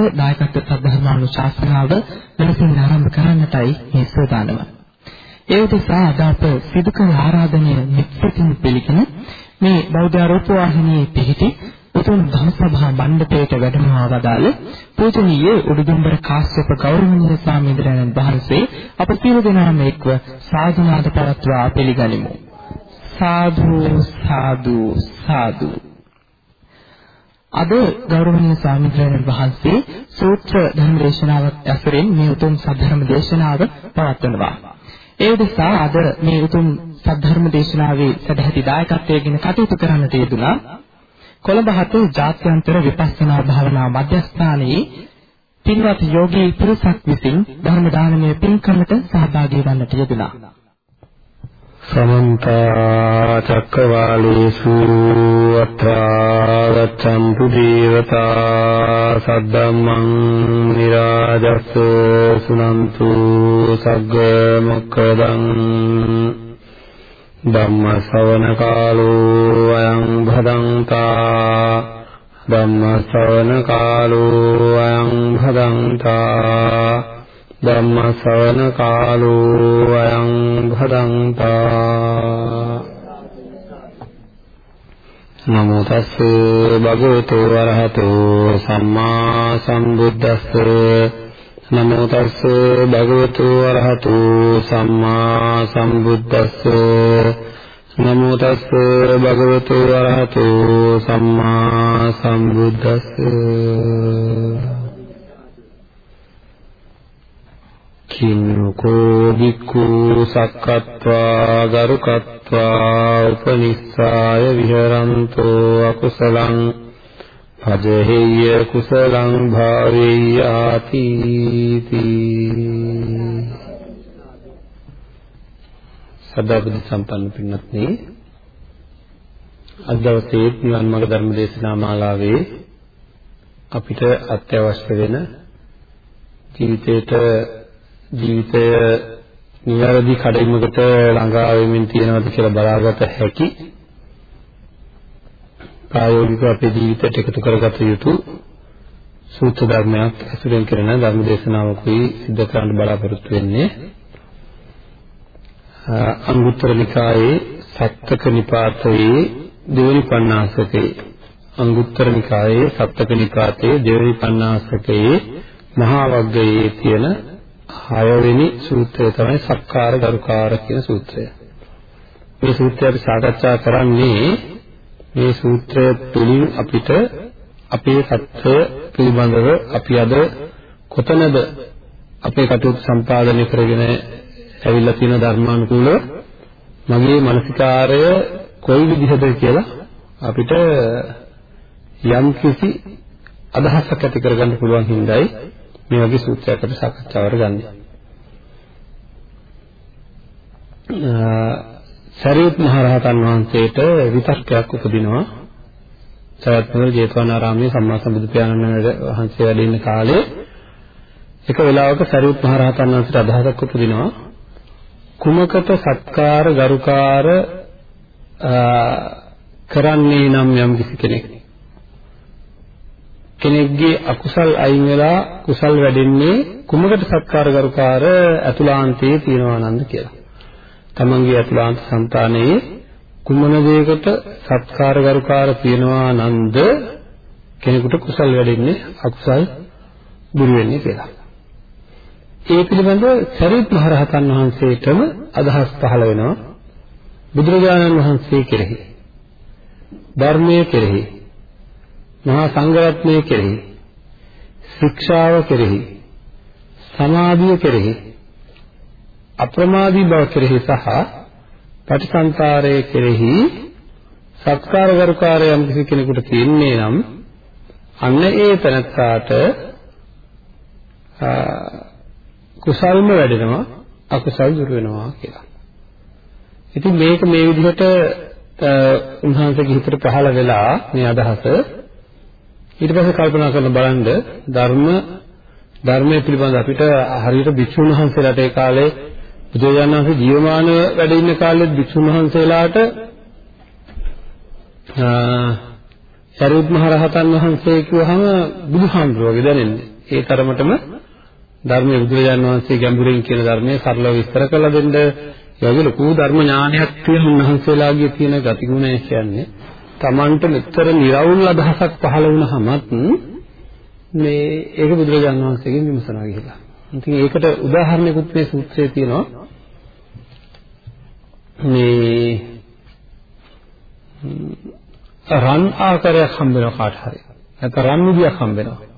පැයට නියමිත දායකත්ව සද්ධර්මානුශාසනාව වෙනසින් ආරම්භ කරන්නටයි මේ සූදානම. ඒ උදෙසා අද අප සිදු කළ ආරාධනය නිත්‍යතින් පිළිගෙන මේ බෞද්ධ ආරෝප වාහිනියේ පිහිටි උතුම් ධම්සභා මණ්ඩපයට වැඩමවා වදාළ පූජනීය උඩුදුම්බර කාශ්‍යප ගෞරවනීය ස්වාමීන් වහන්සේ අප සියලු දෙනාම එක්ව සාදුනාද පවත්වා පිළිගනිමු. සාදු සාදු සාදු අද ගෞරවනීය ස්වාමීන් වහන්සේ සූත්‍ර ධර්ම දේශනාවක් ඇසුරින් මේ උතුම් සද්ධර්ම දේශනාව පවත්වනවා. ඒ නිසා අද මේ උතුම් සද්ධර්ම දේශනාවේ සදැහැති දායකත්වයෙන් කටයුතු කරන්නට යෙදුනා කොළඹ හතේ ජාත්‍යන්තර විපස්සනා භාවනා මධ්‍යස්ථානයේ පින්වත් යෝගී පුරුෂක් විසින් ධර්ම දානමය පින්කමට සහභාගී වන්නට යෙදුනා. සමන්ත චක්කවාලේසු අත්‍රාගතම්තු දේවතා සද්දම්මං නිරාජස්ස සුනන්තු සග්ග මොක්කදං ධම්ම ශ්‍රවණ කාලෝ අයං භදංතා ධම්ම ශ්‍රවණ කාලෝ අයං භදංතා නමෝ තස්ස භගවතු වරහතෝ සම්මා සම්බුද්දස්ස නමෝ තස්ස භගවතු වරහතෝ සම්මා සම්බුද්දස්ස නමෝ තස්ස භගවතු වරහතෝ සම්මා සම්බුද්දස්ස කින්නකෝ වික්ඛු සක්කත්වා ගරුකත්වා උපනිස්සාය විහරන්තෝ අකුසලං පජහෙය්‍ය කුසලං භාවේයාති සදාබුද්ධ සම්පන්න පින්වත්නි අද දවසේ නිවන් මාර්ග ධර්ම දේශනා මාලාවේ අපිට අත්‍යවශ්‍ය වෙන ජීවිතේට ජීවිතය නිවැරදි කඩයිමකට ළඟා වෙමින් තියෙනවද කියලා බලාගත හැකි ප්‍රායෝගිකව අපේ ජීවිතයට එකතු කරගත යුතු සූත්‍ර ධර්මයක් ඇසුරෙන් කරන ධර්ම දේශනාවකුයි සිද්ධ කරන්න බලාපොරොත්තු වෙන්නේ අංගුත්තර නිකායේ සත්තක නිපාතයේ දෙවනි පණ්ණාසකේ අංගුත්තර නිකායේ සත්තක නිපාතයේ දෙවනි පණ්ණාසකයේ මහා වග්ගයේ තියෙන හයවෙනි සූත්‍රය තමයි සක්කාර ගරුකාර කියන සූත්‍රය. මේ සූත්‍රය අපි සාකච්ඡා කරන්නේ මේ සූත්‍රය තුලින් අපිට අපේ සත්‍ය පිළිබඳව අපි අද කොතනද අපේ කටයුතු සම්පාදනය කරගෙන ඇවිල්ලා තියෙන ධර්මානුකූලව මගේ මානසිකාරය කොයි විදිහද කියලා අපිට යම් කිසි අදහසක් ඇති කරගන්න පුළුවන් හින්දායි මේ වගේ සූත්‍රයකට සාකච්ඡාවට ගන්න. සරියුත් මහ රහතන් වහන්සේට විතර්කයක් උපදිනවා. සයත්නවල ජේතවනාරාමයේ සම්මා සම්බුදු පියාණන් වහන්සේ වැඩ ඉන්න කාලේ එක වෙලාවක සරියුත් මහ රහතන් වහන්සේට අදහසක් උපදිනවා. කුමකට සත්කාර ගරුකාර කරන්නේ නම් යම් කිසි කෙනෙක් කෙනෙක්ගේ අකුසල් අයින් වෙලා කුසල් වැඩෙන්නේ කුමකට සත්කාර ගරුකාර අතුලාන්තයේ තියනවා නන්ද කියලා. තමන්ගේ අතුලාන්ත సంతානයේ කුමන දෙයකට සත්කාර ගරුකාර තියනවා නන්ද කෙනෙකුට කුසල් වැඩෙන්නේ අකුසල් දුරු වෙන්නේ කියලා. ඒ පිළිබඳව සරිත් මහ රහතන් වහන්සේටම අදහස් පහළ වෙනවා බුදුරජාණන් වහන්සේ කෙරෙහි ධර්මයේ කෙරෙහි මහා සංඝරත්නය කෙරෙහි ශික්ෂාව කෙරෙහි සමාධිය කෙරෙහි අප්‍රමාදී බව කෙරෙහි සහ පටිසංකාරය කෙරෙහි සත්කාර ගරුකාරය යම් කිසි කෙනෙකුට තියෙන්නේ නම් අන්න ඒ තනත්තාට කුසල්ම වැඩෙනවා අකුසල් දුර වෙනවා කියලා. ඉතින් මේක මේ විදිහට උන්වහන්සේගේ හිතට පහළ වෙලා මේ අදහස ඊට පස්සේ කල්පනා කරලා බලන්න ධර්ම ධර්මයේ පිළිබඳ අපිට හරියට භික්ෂුන් වහන්සේලාට ඒ කාලේ බුදුරජාණන් වහන්සේ ජීවමානව වැඩ ඉන්න කාලේ භික්ෂුන් වහන්සේලාට සරියුත් මහ රහතන් වහන්සේ කිව්වහම බුදුහාමුදුරුවෝගේ දැනෙන්නේ. ඒ තරමටම ධර්මයේ බුදුරජාණන් වහන්සේ ගැඹුරින් කියන ධර්මයේ සරලව විස්තර කරලා දෙන්න ඒ වගේ ලොකු ධර්ම ඥානයක් තියෙන උන්වහන්සේලාගේ තියෙන ගතිගුණය කියන්නේ Tamanට මෙතර निराවුල් අදහසක් පහළ වුණහමත් මේ ඒක බුදුරජාණන් වහන්සේගෙන් විමසනවා කියලා. ඉතින් ඒකට උදාහරණයකුත් මේ සූත්‍රයේ තියෙනවා. මේ රන් ආකාරයක් හම්බ වෙනවා කාට හරි. නැත්නම් රන් විදියක් හම්බ වෙනවා.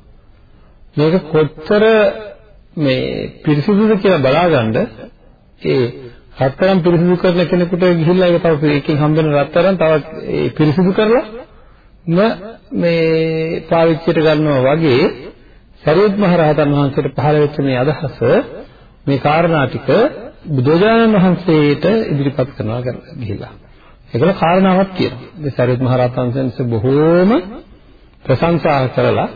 මේක කොච්චර මේ පිරිසිදුද කියලා බලාගන්න ඒ රත්තරන් පිරිසිදු කරන කෙනෙකුට ගිහිල්ලා ඒක තව එකකින් හම්බ වෙන රත්තරන් තවත් ඒ පිරිසිදු කරලා ම මේ පාවිච්චියට ගන්නවා වගේ සරියුත් මහ රහතන් වහන්සේට පහළ වෙච්ච මේ අදහස මේ කාරණා ටික බුදුජානක වහන්සේට ඉදිරිපත් කරනවා ගිහිල්ලා. ඒකල කාරණාවක් කියනවා. මේ සරියුත් මහ රහතන් වහන්සේ බොහෝම ප්‍රශංසා කරලා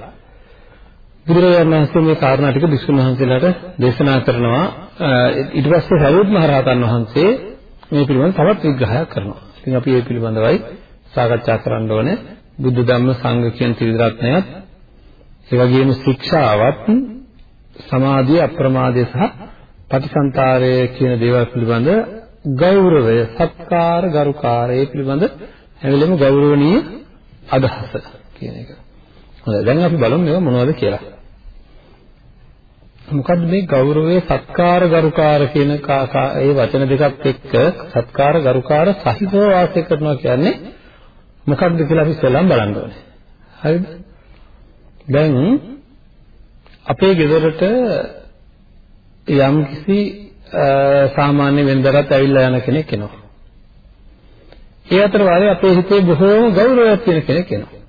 බුදුරජාණන් වහන්සේ මේ කාරණා ටික විසුණු වහන්සේලාට දේශනා කරනවා. ඊට පස්සේ සරියුත් මහ රහතන් වහන්සේ මේ පිළිබඳව තවත් විග්‍රහයක් කරනවා. ඉතින් අපි මේ පිළිබඳවයි සාකච්ඡා කරන්න ඕනේ. බුද්ධ ධම්ම සංඝ කියන ත්‍රිවිධ ඒ වගේම ශික්ෂාවත් සමාධිය අප්‍රමාදය සහ පටිසන්තරය කියන දේවල් පිළිබඳ ගෞරවය සත්කාර ගරුකාරය පිළිබඳ හැමලෙම ගෞරවණීය අදහස කියන එක. හොඳයි දැන් අපි බලමු මේවා මොනවද කියලා. මොකද්ද මේ ගෞරවයේ සත්කාර ගරුකාර කියන ඒ වචන දෙකත් එක්ක සත්කාර ගරුකාර සහිතව වාසය කරනවා කියන්නේ මොකක්ද කියලා අපි ඉස්සෙල්ලාම බලන්න ඕනේ. හරිද? දැන් අපේ ගෙදරට යම් කිසි සාමාන්‍ය වෙනදකට ඇවිල්ලා යන කෙනෙක් එනවා. ඒ අතර වාරේ අපේ හිතේ බොහෝම ගෞරවයක් තියෙන කෙනෙක් එනවා.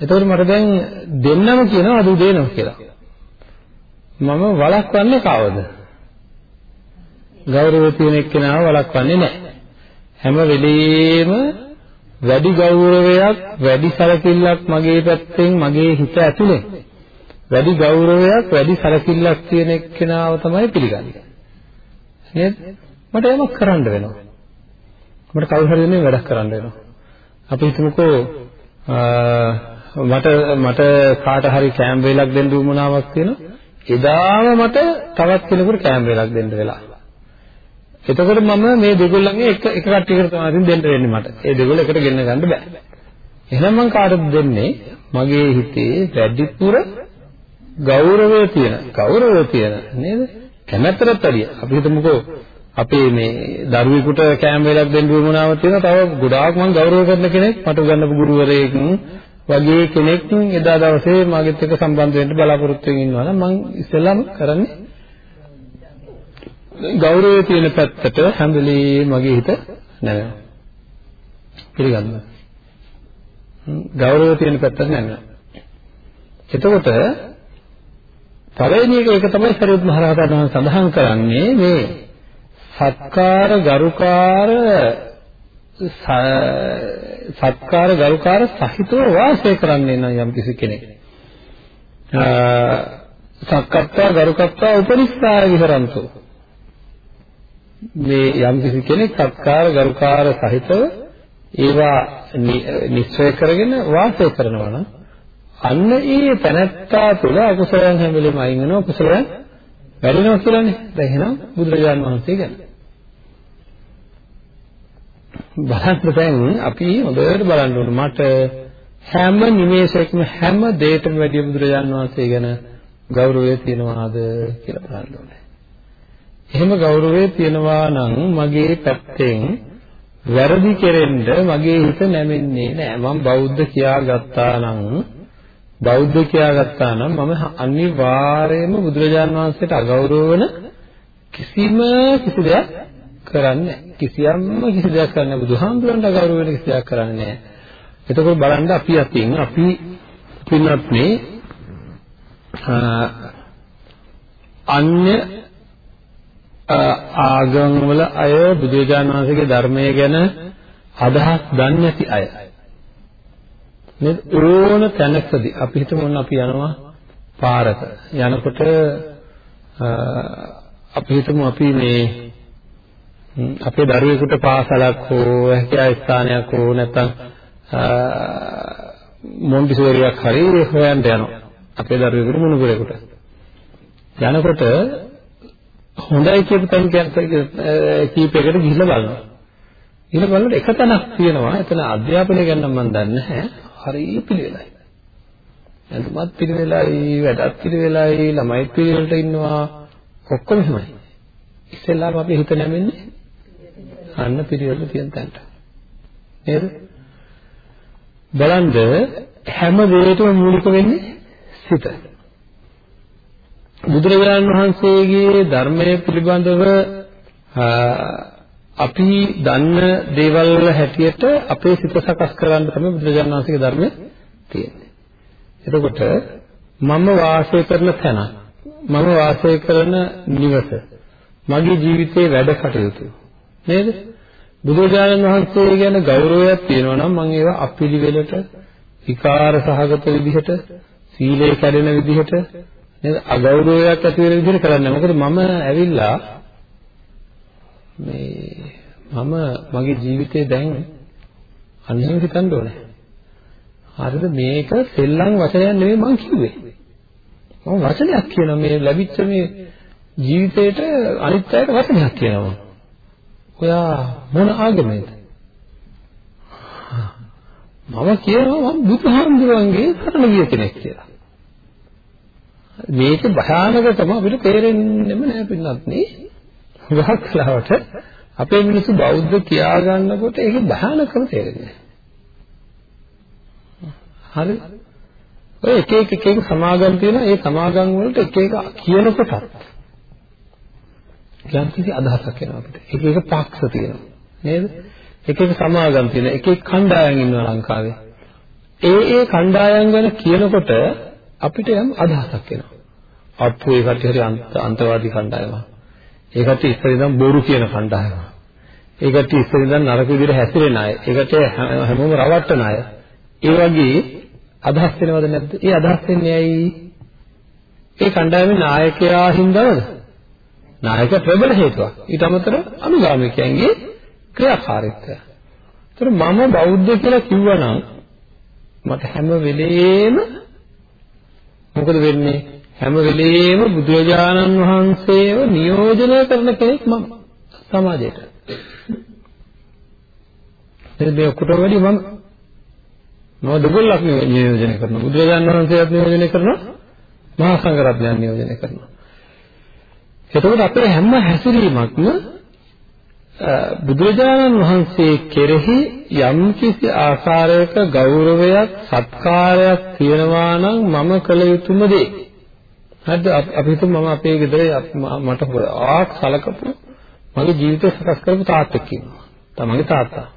එතකොට මට දැන් දෙන්නම කියනවා අද උදේනම කියලා. මම වළක්වන්නේ කවද? ගෞරවය තියෙන එක්කෙනාව වළක්වන්නේ නැහැ. හැම වෙලෙම වැඩි ගෞරවයක් වැඩි සැලකිල්ලක් මගේ පැත්තෙන් මගේ හිත ඇතුලේ. වැඩි ගෞරවයක් වැඩි සැලකිල්ලක් තියෙන එක්කෙනාව තමයි පිළිගන්නේ. නේද? මට යමක් කරන්න වෙනවා. මට කවුරු හරි මේ වැඩක් කරන්න වෙනවා. අපි හිතමුකෝ මට මට කාට හරි කෑම් වේලක් දෙන්න උවමනාවක් තියෙනවා. එදාම මට තවත් කෙනෙකුට කෑම් වේලක් දෙන්න වෙලා එතකොට මම මේ දෙගොල්ලන්ගේ එක එක කට්ටියකට තමයි දෙන්න වෙන්නේ මට. ඒ දෙගොල්ල එකට ගෙන්න ගන්න බෑ. එහෙනම් මම කාටද දෙන්නේ? මගේ හිතේ වැඩිපුර ගෞරවය තියෙන, ගෞරවය තියෙන නේද? කැමැත්තට වැඩිය. අපි හිතමුකෝ අපේ මේ දරුවෙකුට කෑම වේලක් දෙන්න උවමනාව තියෙනවා. තව ගොඩාක් මම ගෞරව කරන කෙනෙක් මට උගන්වපු ගුරුවරයෙක් වගේ කෙනෙක් එදා දවසේ මාගෙත් එක්ක සම්බන්ධ වෙන්න බලාපොරොත්තු වෙමින් ඉන්නවා නම් මම ඉස්සෙල්ලාම කරන්නේ ගෞරවය තියෙන පැත්තට හැම වෙලේම මගේ හිත නැවෙනවා. පිළිගන්නවා. ගෞරවය තියෙන පැත්තට නැවෙනවා. එතකොට පළවෙනි එක ඒක තමයි සරියුත් මහ රහතන් වහන්සේ සඳහන් කරන්නේ මේ සත්කාර ගරුකාර සත්කාර ගරුකාර සහිතව වාසය කරන්නේ නම් යම් කිසි කෙනෙක්. සක්කත්තා ගරුකත්තා උපනිස්සාර විහරන්තෝ මේ යම් කිසි කෙනෙක් සත්කාර ගරුකාර සහිතව ඒවා නිශ්චය කරගෙන වාසය කරනවා නම් අන්න ඒ තැනැත්තා තුළ අකුසලයන් හැම වෙලෙම අයින් වෙනවා කුසලයන් වැඩෙනවා කියලානේ. දැන් එහෙනම් බුදුරජාන් වහන්සේ ගැන. බලන්න දැන් අපි හොඳට බලන්න ඕනේ මට හැම නිමේෂයකම හැම දෙයකම වැඩි බුදුරජාන් වහන්සේ ගැන ගෞරවය තියනවාද කියලා බලන්න ඕනේ. එහෙම ගෞරවය තියනවා නම් මගේ පැත්තෙන් වැරදි කෙරෙන්න මගේ හිත නැමෙන්නේ නෑ මම බෞද්ධ කියාගත්තා නම් බෞද්ධ කියාගත්තා නම් මම අනිවාර්යයෙන්ම බුදුරජාණන් වහන්සේට අගෞරව වෙන කිසිම කිසි දෙයක් කරන්නේ කිසියම්ම කිසි දෙයක් කරන්නේ බුදුහාමුදුරන්ට අගෞරව වෙන කිසි දෙයක් කරන්නේ නෑ එතකොට බලන්න අපි අතින් අපි පින්වත් මේ අන්‍ය ආගම් වල අය බුදුරජාණන් වහන්සේගේ ධර්මය ගැන අදහස් දන්නේ නැති අය. මේ ඕන තැනකදී අපි හිතමු අපි යනවා පාරක. යනකොට අපි හිතමු අපි මේ අපේ දරුවෙකුට පාසලක් හෝ හැකියාව ස්ථානයක් හෝ නැත්නම් මොන්ටිසෝරියක් හරි හොයන්න යනවා. අපේ දරුවෙකුට මුණුපුරේකට. යනකොට හොඳයි කියපු තැන කීපයකට ගිහිල්ලා බලනවා. ඊළ බලනකොට එක තැනක් තියෙනවා. එතන අධ්‍යාපනය ගැන නම් මම දන්නේ නැහැ. හරි පිළිවෙලයි. එතනත් පිළිවෙලයි, වැඩත් පිළිවෙලයි, ළමයි පිළිවෙලට ඉන්නවා. ඔක්කොම එහෙමයි. ඉස්සෙල්ලාම අපි හිත නැමෙන්නේ අන්න පිළිවෙල තියෙන තැනට. නේද? බලන්න හැම දෙයකම මූලික වෙන්නේ සිත. බුදුරජාණන් වහන්සේගේ ධර්මයේ පිළිබඳව අපි දන්න දේවල් වල හැටියට අපේ සිත සකස් කරගන්න තමයි බුදුරජාණන් වහන්සේගේ ධර්මය තියෙන්නේ. එතකොට මම වාසය කරන තැන මම වාසය කරන නිවස මගේ ජීවිතයේ වැඩ කටයුතු නේද? බුදුරජාණන් වහන්සේ ගැන ගෞරවයක් තියෙනවා නම් මම ඒවා අපිලිවෙලට විකාර සහගත විදිහට සීලය කැඩෙන විදිහට නේද? අගෞරවයක් ඇති වෙන විදිහට කරන්නේ. මොකද මම ඇවිල්ලා මේ මම මගේ ජීවිතේ දැන් අන්නෙම හිතන්න ඕනේ. හරිද? මේක සෙල්ලම් වචනයක් නෙමෙයි මං කිව්වේ. මම වචනයක් කියනවා. මේ ලැබිච්ච මේ ජීවිතේට අනිත් අයට වචනයක් කියනවා. ඔයා මොන ආගමේද මම කියනවා මම බුදුහාමුදුරන්ගේ සරණ ගිය කෙනෙක් කියලා මේක භයානකකම අපිට තේරෙන්නෙම නෑ පින්නත් නේ. ගහක් කලාවට අපේ මිනිස්සු බෞද්ධ කියා ගන්නකොට ඒකේ භයානකම තේරෙන්නේ හරි. ඔය එක එක එක එක සමාගම් තියෙනවා. ඒ සමාගම් වලට එක එක කියනකොටත් යම් කිසි අදහසක් එනවා අපිට. එක එක පක්ෂ තියෙනවා. නේද? එක එක සමාගම් තියෙනවා. එක එක කණ්ඩායම් ඉන්නවා ලංකාවේ. ඒ ඒ කණ්ඩායම් ගැන කියනකොට අපිට යම් අදහසක් එනවා. අප්පු ඒ කට්ටිය හරි අන්තවාදී කණ්ඩායමක්. ඒ කට්ටිය ඉස්සර ඉඳන් බොරු කියන කණ්ඩායමක්. ඒ කට්ටිය ඉස්සර ඉඳන් නරක විදිහට හැසිරෙන අය. ඒ කට්ටිය හැමෝම රවට්ටන අය. ඒ වගේ අදහස් වෙනවද නැද්ද? ඒ අදහස් වෙන්නේ ඇයි? ඒ කණ්ඩායමේ නායකයා හින්දාද? නායක ප්‍රබල හේතුවක්. ඊට අමතරව අනුගාමිකයන්ගේ ක්‍රියාකාරීත්වය. ඒතර මම බෞද්ධ කියලා කිව්වනම් මට හැම වෙලේම මොකද වෙන්නේ? හැම වෙලෙම බුදුරජාණන් වහන්සේව නියෝජනය කරන කෙනෙක් මම සමාජයට. එතන මේ ඔක්කොටම වැඩි මම මම දෙගොල්ලක් නියෝජනය කරනවා. බුදුරජාණන් වහන්සේවත් නියෝජනය කරනවා. මහා සංඝරත්නයන් නියෝජනය කරනවා. එතකොට අපේ හැම හැසිරීමක්ම බුදුරජාණන් වහන්සේ කෙරෙහි යම්කිසි ආකාරයක ගෞරවයක් සත්කාරයක් තියෙනවා නම් මම කළ යුතුම දේ. හරිද? අපි හිතමු මම අපේ ගෙදර මට ආක් සලකපු මගේ ජීවිතය සකස් කරපු තාත්තෙක් ඉන්නවා. තමන්ගේ තාත්තා.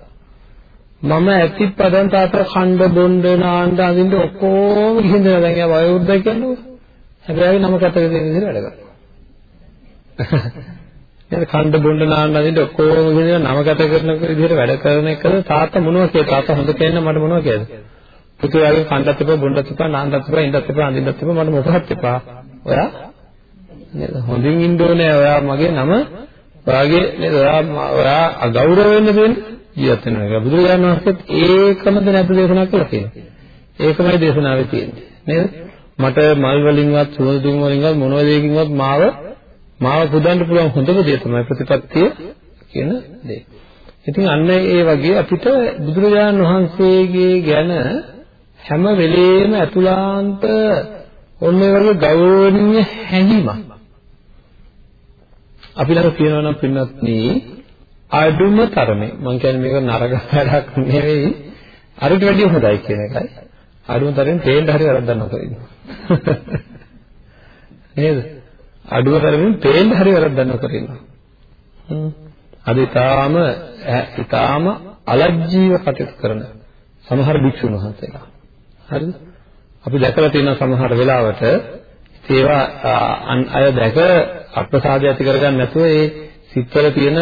මම ඇති පදන් තාත්තා ඛණ්ඩ බොණ්ඩ නාන්න අඳින්න ඔක්කොම ගිහින් දෙනවා. දැන් එයා වයෝවෘද්ධයි කියන්නේ. හැබැයි නම කතක දෙන විදිහට වැඩ කරනවා. නේද? කණ්ඩ බොණ්ඩ නාන්න අදින්න ඔක්කොම කියන නම ගත කරන විදිහට වැඩ කරන එකද තාත්තා මොනවා කියද? තාත්තා හොඳ කෙනෙක් මට මොනවා කියද? පුතුයාගේ කණ්ඩත් එපා බොණ්ඩත් එපා නාන්නත් එපා ඉන්නත් එපා අඳින්නත් එපා මට මොකක්වත් එපා. ඔයා නේද? හොඳින් ඉන්න ඕනේ ඔයා මගේ නම. ඔයාගේ නේද? ඔයා ඔයා අගෞරව වෙන්න දෙන්නේ ජීවත් වෙන එක. බුදුරජාණන් වහන්සේත් ඒකමද නැද්ද දේශනා කළා කියන්නේ ඒකමයි දේශනාවේ තියෙන්නේ. නේද? මට මල් වලින්වත් සුවඳ දුම් වලින්වත් මොන දෙයකින්වත් මාව මාව පුදන්න පුළුවන් හොඳම දේ තමයි ප්‍රතිපත්තිය කියන දේ. ඉතින් අන්න ඒ වගේ අපිට බුදුරජාණන් වහන්සේගේ ගැන හැම වෙලේම අතුලාන්ත ඔන්න ඒ වගේ ගෞරවණීය හැඟීමක්. අපි ළඟ තියෙනවා නම් පින්වත්නි අඩුම තරමේ. මම කියන්නේ මේක නරක වැඩක් නෙවෙයි. අරිට වැඩිය හොඳයි කියන එකයි. අඩුම තරමින් තේන්න හරි වරද්දක් නොකර. ඉන්න නේද? අඩුව කරමින් පේන්න හරි වැරද්දක් නොකර ඉන්නවා. අද ඊටාම ඊටාම අලජ්ජීව කටයුතු කරන සමහර භික්ෂුන් වහන්සේලා. හරිද? අපි දැකලා තියෙන සමහර වෙලාවට ඒවා අය දැක අප්‍රසාදය ඇති කරගන්න නැතුව ඒ සිත්වල තියෙන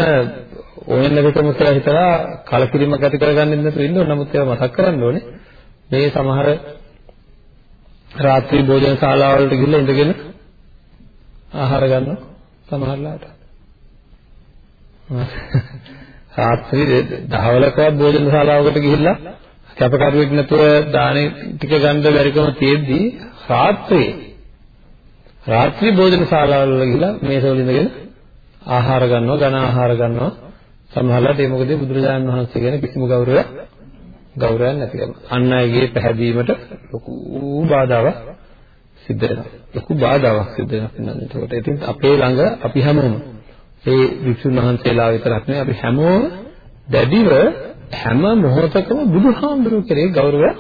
ඕනෙන්න විතරම කියලා හිතලා කලකිරීමක් ඇති කරගන්නෙ නැතුව ඉන්න ඕන. නමුත් ඒවා මතක් කරන්න ඕනේ. මේ සමහර රාත්‍රී භෝජන ශාලාවලට ගිහිල්ලා ඉඳගෙන ආහාර ගන්නවා සමහරලාට. රාත්‍රී දහවලකවත් භෝජන ශාලාවකට ගිහිල්ලා කැපකරුවෙක් නැතුව දානේ ටික ගන්න බැරිකම තියෙද්දි රාත්‍රියේ රාත්‍රී භෝජන ශාලාවල ගිහිල්ලා මේසවල ඉඳගෙන ආහාර ගන්නවා ඝන ආහාර ගන්නවා සමහරවිට ඒ මොකද බුදුරජාණන් වහන්සේ ගැන කිසිම ගෞරවයක් ගෞරවයක් නැතිකම අන් අයගේ පැහැදීමට ලොකු බාධාවක් සිද්ධ වෙනවා ලොකු බාධාවක් සිද්ධ වෙනවා එතකොට ඉතින් අපේ ළඟ අපි හැමෝම ඒ වික්ෂුන් වහන්සේලා විතරක් නෙවෙයි අපි හැමෝම දැඩිව හැම මොහොතකම බුදුහාමුදුරුවෝ කෙරේ ගෞරවයක්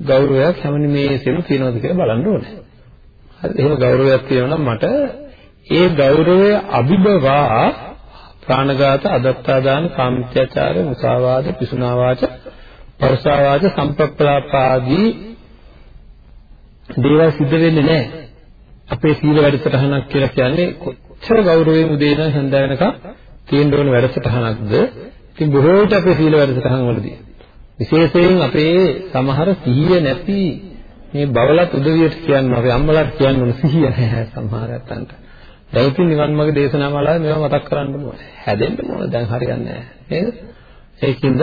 ගෞරවයක් හැම නිමේෂෙම තියනවාද කියලා බලන්න ඕනේ. හරි එහෙම ගෞරවයක් තියෙනවා නම් මට ඒ ගෞරවය අභිබවා ප්‍රාණඝාත අදත්තාදාන කාමිත්‍යාචාර මුසාවාද පිසුනාවාච පරසාවාච සම්පප්පලාපාදී දේවල් සිද්ධ වෙන්නේ නැහැ. අපේ සීල වැඩසටහනක් කියලා කියන්නේ කොච්චර ගෞරවයෙන් උදේ ඉඳන් හැන්ද වෙනකම් තියෙන්න ඕන වැඩසටහනක්ද? ඉතින් බොහෝ විට අපේ සීල වැඩසටහන් වලදී විශේෂයෙන් අපේ සමහර සිහිය නැති මේ බවලත් උදවියට කියන්න අපේ අම්මලාට කියන්න ඕන සිහිය නැහැ සමහර අතන්ට. දැන් ඉතින් නිවන් මාර්ග දේශනා මාලාවේ මේවා මතක් කරන්න ඕනේ. හැදෙන්න ඕනේ. දැන් හරියන්නේ නැහැ. නේද? ඒකින්ද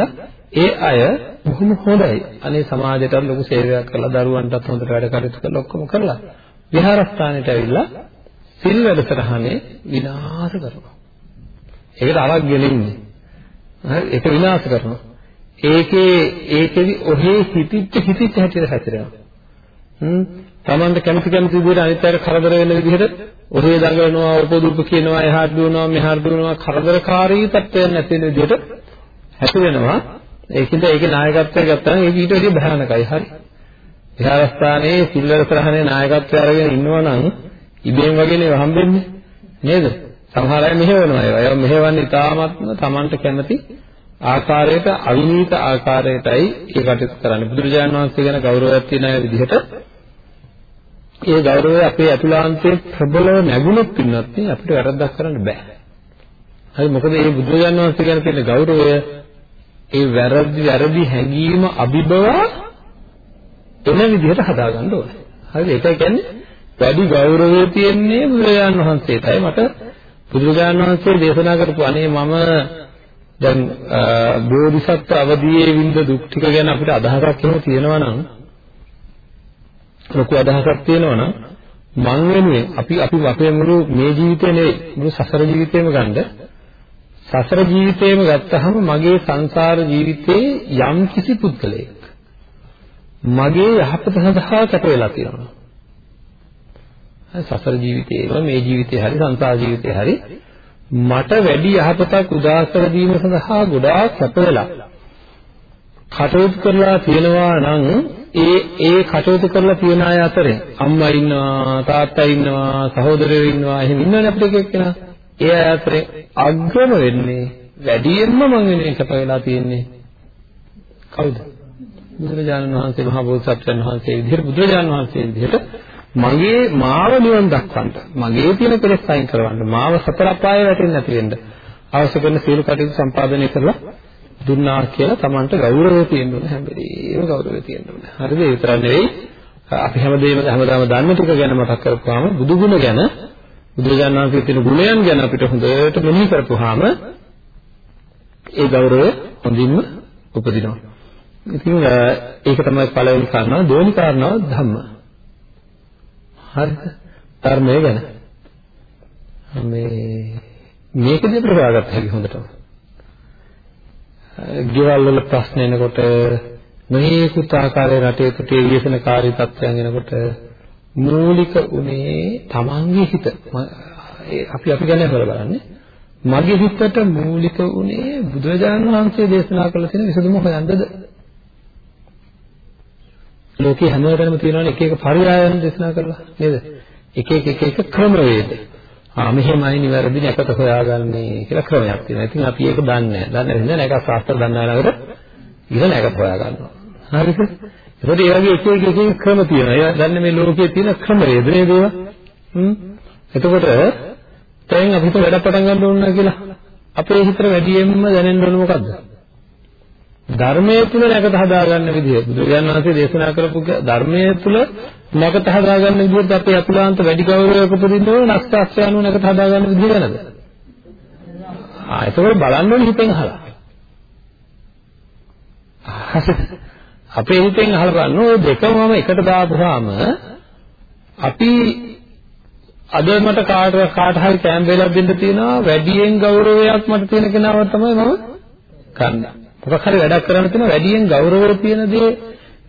ඒ අය බොහොම හොඳයි. අනේ සමාජයට ලොකු සේවයක් කරලා දරුවන්ටත් හොඳට වැඩ කටයුතු කරලා ඔක්කොම කරලා විහාරස්ථානෙට ඇවිල්ලා සිල් වැඩසටහනේ විනාශ කරනවා. ඒකට අරක් ගෙලින්නේ. හරි ඒක විනාශ කරනවා. ඒකේ ඒකෙදි ඔහේ හිතිච්ච හිතිච්ච හැටියට හැතිරෙනවා. හ්ම් Tamanට කැමති කැමති විදිහට අනිත් අයට කරදර වෙන විදිහට ඔහේ දඟලනවා උපදුප්ප කියනවා එහාට දුවනවා මෙහාට දුවනවා කරදරකාරී තත්ත්වයක් නැති වෙන විදිහට හැසිරෙනවා ඒකින්ද ඒකේ නායකත්වය ගත්තාම ඒක ඊට වඩා භයානකයි. හරි. විහාරස්ථානයේ සිල්වර සරහනේ නායකත්වය අරගෙන ඉන්නවා නම් ඉබේම වගේ නේ හම්බෙන්නේ? නේද? සමහර අය මෙහෙවනවා ඒවා. ඒවා මෙහෙවන්නේ ඉතාමත්ම Tamanට කැමති ආකාරයට අවිනීත ආකාරයටයි ඒ කටයුතු කරන්නේ. බුදුරජාණන් වහන්සේ ගැන ගෞරවයක් තියෙන අය විදිහට ඒ ගෞරවය අපේ අතුලාන්තයේ ප්‍රබලව නැගුණොත් පින්නත් අපිට වැරද්දක් කරන්න බෑ. හරි. මොකද මේ බුදුරජාණන් වහන්සේ ගැන තියෙන ගෞරවය ඒ වැරදි වැරදි හැඟීම අභිබවා එන විදිහට හදාගන්න ඕනේ. හරිද? ඒක කියන්නේ වැඩි ගෞරවය තියෙන්නේ බුදුරජාණන් වහන්සේටයි. මට බුදුරජාණන් වහන්සේ දේශනා කරපු අනේ මම දැන් බෝධිසත්ව අවදියේ විඳ දුක් ටික ගැන අපිට අදහසක් එහෙම තියෙනවා නම් ලොකු අදහසක් තියෙනවා නම් මං වෙනුවෙන් අපි අපි අපේ මුළු මේ ජීවිතේ නෙවෙයි මුළු සසර ජීවිතේම ගන්න සසර ජීවිතේම ගත්තහම මගේ සංසාර ජීවිතේ යම් කිසි පුද්ගලයෙක් මගේ යහපත සඳහා කැප වෙලා තියෙනවා. සසර ජීවිතේම මේ ජීවිතේ හරි සංසාර ජීවිතේ හරි මට වැඩි යහපතක් උදා කර දීම සඳහා ගොඩාක් කැප වෙලා කටයුතු කරලා තියෙනවා නම් ඒ ඒ කටයුතු කරලා තියෙන අය අතරේ අම්මා ඉන්නවා තාත්තා ඉන්නවා සහෝදරයෝ ඉන්නවා එහෙම ඉන්නවනේ අපිට එක එක්කෙනා. ඒ අය අතරේ අග්‍රම වෙන්නේ වැඩියෙන්ම මම වෙනුවෙන් කැප වෙලා තියෙන්නේ කවුද බුදුරජාණන් වහන්සේ මහා බෝසත්ත්වයන් වහන්සේ විදිහට බුදුරජාණන් වහන්සේ විදිහට මගේ මාව නිවන් දක්වන්න මගේ තියෙන කෙලෙස් අයින් කරවන්න මාව සතර අපායේ වැටෙන්නේ නැති වෙන්න අවශ්‍ය කරන සියලු කටයුතු සම්පාදනය කරලා දුන්නා කියලා Tamanට ගෞරවය තියෙන්න ඕන හැම වෙලේම ගෞරවය තියෙන්න ඕන. හරිද? ඒ විතර නෙවෙයි අපි හැමදේම හැමදාම දන්න ටික ගැන මතක් කරපුවාම බුදු ගුණ ගැන බුදුරජාණන් වහන්සේ තියෙන ගුණයන් ගැන අපිට හොඳට මෙනෙහි කරපුවාම ඒ ගෞරවය හොඳින්ම උපදිනවා. ඉතින් ඒක තමයි පළවෙනි කාරණාව. දෙවෙනි කාරණාව ධම්ම. හරිද? ධර්මය ගැන. මේ මේකදී අපිට හොයාගත්ත හැකි හොඳටම. ගෙවල් වල ප්‍රශ්න එනකොට මේකුත් ආකාරයේ රටේ පුතේ විශේෂණකාරී තත්ත්වයන් එනකොට මූලික උනේ තමන්ගේ හිත අපි අපි ගැන හොයලා බලන්නේ මගේ හිතට මූලික උනේ බුදුරජාණන් වහන්සේ දේශනා කළ තියෙන විසඳුම හොයන්නද ලෝකේ හැම වෙලේම තියෙනවනේ එක එක පරියායන් දේශනා කරලා නේද එක එක එක එක ක්‍රමවේද ආ මෙහෙමයි නිවැරදි නැකත හොයාගන්නේ කියලා ක්‍රමයක් තියෙනවා. ඉතින් අපි ඒක දන්නේ නැහැ. දන්නේ නැහැ නැකත් ශාස්ත්‍ර දන්නා ළඟට ඉතින් නැකත් හොයාගන්නවා. හරිද? ඒකට ඒ වගේ එක එක එක ක්‍රම තියෙනවා. ඒ දන්නේ මේ ලෝකයේ තියෙන ක්‍රම වේද නේද ඒවා? හ්ම්. එතකොට දැන් අපිට වැඩ පටන් ගන්න ඕන කියලා අපේ හිතට වැඩියෙන්ම දැනෙන්න ඕන මොකද්ද? ධර්මයේ තුල නැකත හදාගන්න විදිය. බුදුරජාණන් වහන්සේ දේශනා කරපු ධර්මයේ තුල නැකත හදාගන්න විදිහට අපේ අතුලාන්ත වැඩි ගෞරවයක් උපදින්න ඕන නැස්තාක්ෂය අනුව නැකත හදාගන්න විදිය ගැනද? ආ එතකොට බලන්න ඕනේ හිතෙන් අහලා. අපේ හිතෙන් අහලා බලන්න ඔය දෙකම එකට දාපුවාම අපි අද මට කාට කාට හරි කැම්බේලක් දෙන්න තියෙනවා වැඩියෙන් ගෞරවයක් මට තියෙන කෙනාව තමයි මම ගන්න. මොකක් හරි වැඩක් කරන්න තියෙන වැඩියෙන් ගෞරවය තියෙන දේ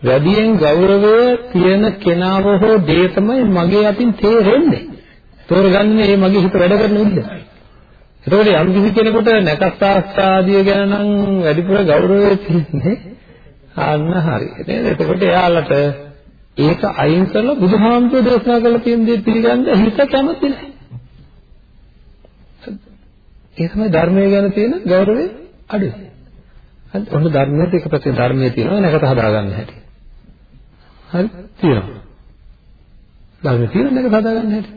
වැඩියෙන් ගෞරවය තියෙන කෙනාව හෝ දේ තමයි මගේ අතින් තේරෙන්නේ. තෝරගන්නේ මේ මගේ හිත වැඩ කරන විදිහ. එතකොට යම් කිසි කෙනෙකුට නැකස්සාස්ත්‍රාදිය ගැන නම් වැඩිපුර ගෞරවය තියෙන්නේ අන්න හරි. නේද? එතකොට එයාලට ඒක අයින් කරලා බුදුහාමුදුරේ දේශනා කරලා තියෙන දේ පිළිගන්න හිත කැමති නැහැ. ඒ තමයි ධර්මය ගැන තියෙන ගෞරවය අඩුයි. හරි. ඔන්න ධර්මයේ එක පැත්තේ ධර්මයේ තියෙනවා නැකත හදාගන්න හැටි. හරි තියෙනවා. ධර්මයේ තියෙන නැකත හදාගන්න හැටි.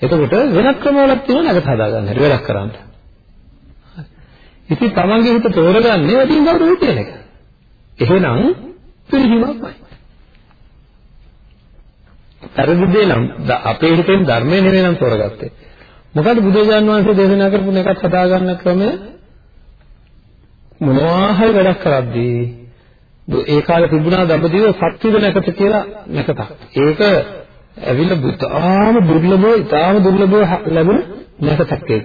එතකොට වෙනත් ක්‍රමවලක් තියෙනවා නැකත හදාගන්න හැටි වැඩක් කරන්න. ඉතින් තමන්ගේ හිත තෝරගන්නේ වැඩි ගෞරවය තියෙන එක. එහෙනම් පිළිහිමක්මයි. පරිදි දේ නම් අපේ හිතෙන් ධර්මය නෙවෙයි නම් තෝරගත්තේ. මොකද බුදුරජාණන් වහන්සේ දේශනා කරපු එකත් හදා ගන්න ක්‍රමය මොනවා හරි වැඩක් කරද්දී ඒ කාලේ තිබුණා දඹදිව සත්විද නැකත කියලා නැකතක්. ඒක ඇවිල්ලා බුතාම දුර්ලභව, ඉතාම දුර්ලභව ලැබුණ නැකතක් ඒක.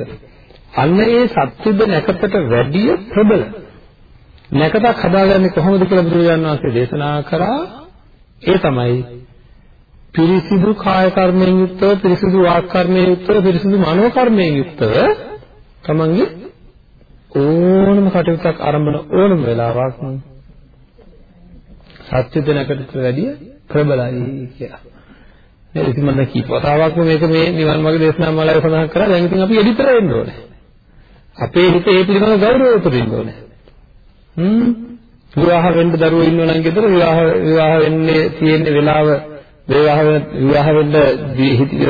අන්න ඒ සත්විද නැකතට වැඩිය ප්‍රබල නැකතක් හදාගන්නේ කොහොමද කියලා බුදුරජාණන් වහන්සේ දේශනා කරා. ඒ තමයි පිරිසිදු කාය කර්මයෙන් යුක්තව පිරිසිදු වාක් කර්මයෙන් යුක්තව පිරිසිදු මනෝ කර්මයෙන් යුක්තව තමන්ගේ ඕනම කටයුත්තක් ආරම්භන ඕනම වෙලාවක් සත්‍ය දෙනකට වැඩිය ප්‍රබලයි කියලා. නේද? ඉතින් මම කීප වතාවක්ම මේක මේ නිවන් මාර්ග දේශනා මාලාවේ සඳහන් කරා. දැන් ඉතින් අපි එඩිටර් වෙන්න ඕනේ. අපේ හිතේ ඒ පිළිබඳව ගෞරවය උපදින්න ඕනේ. හ්ම්? විවාහ වෙන්න දරුවෝ ඉන්නෝ නම් ගෙදර විවාහ විවාහ වෙන්නේ තියෙන වෙලාව විවාහ විවාහ වෙන්න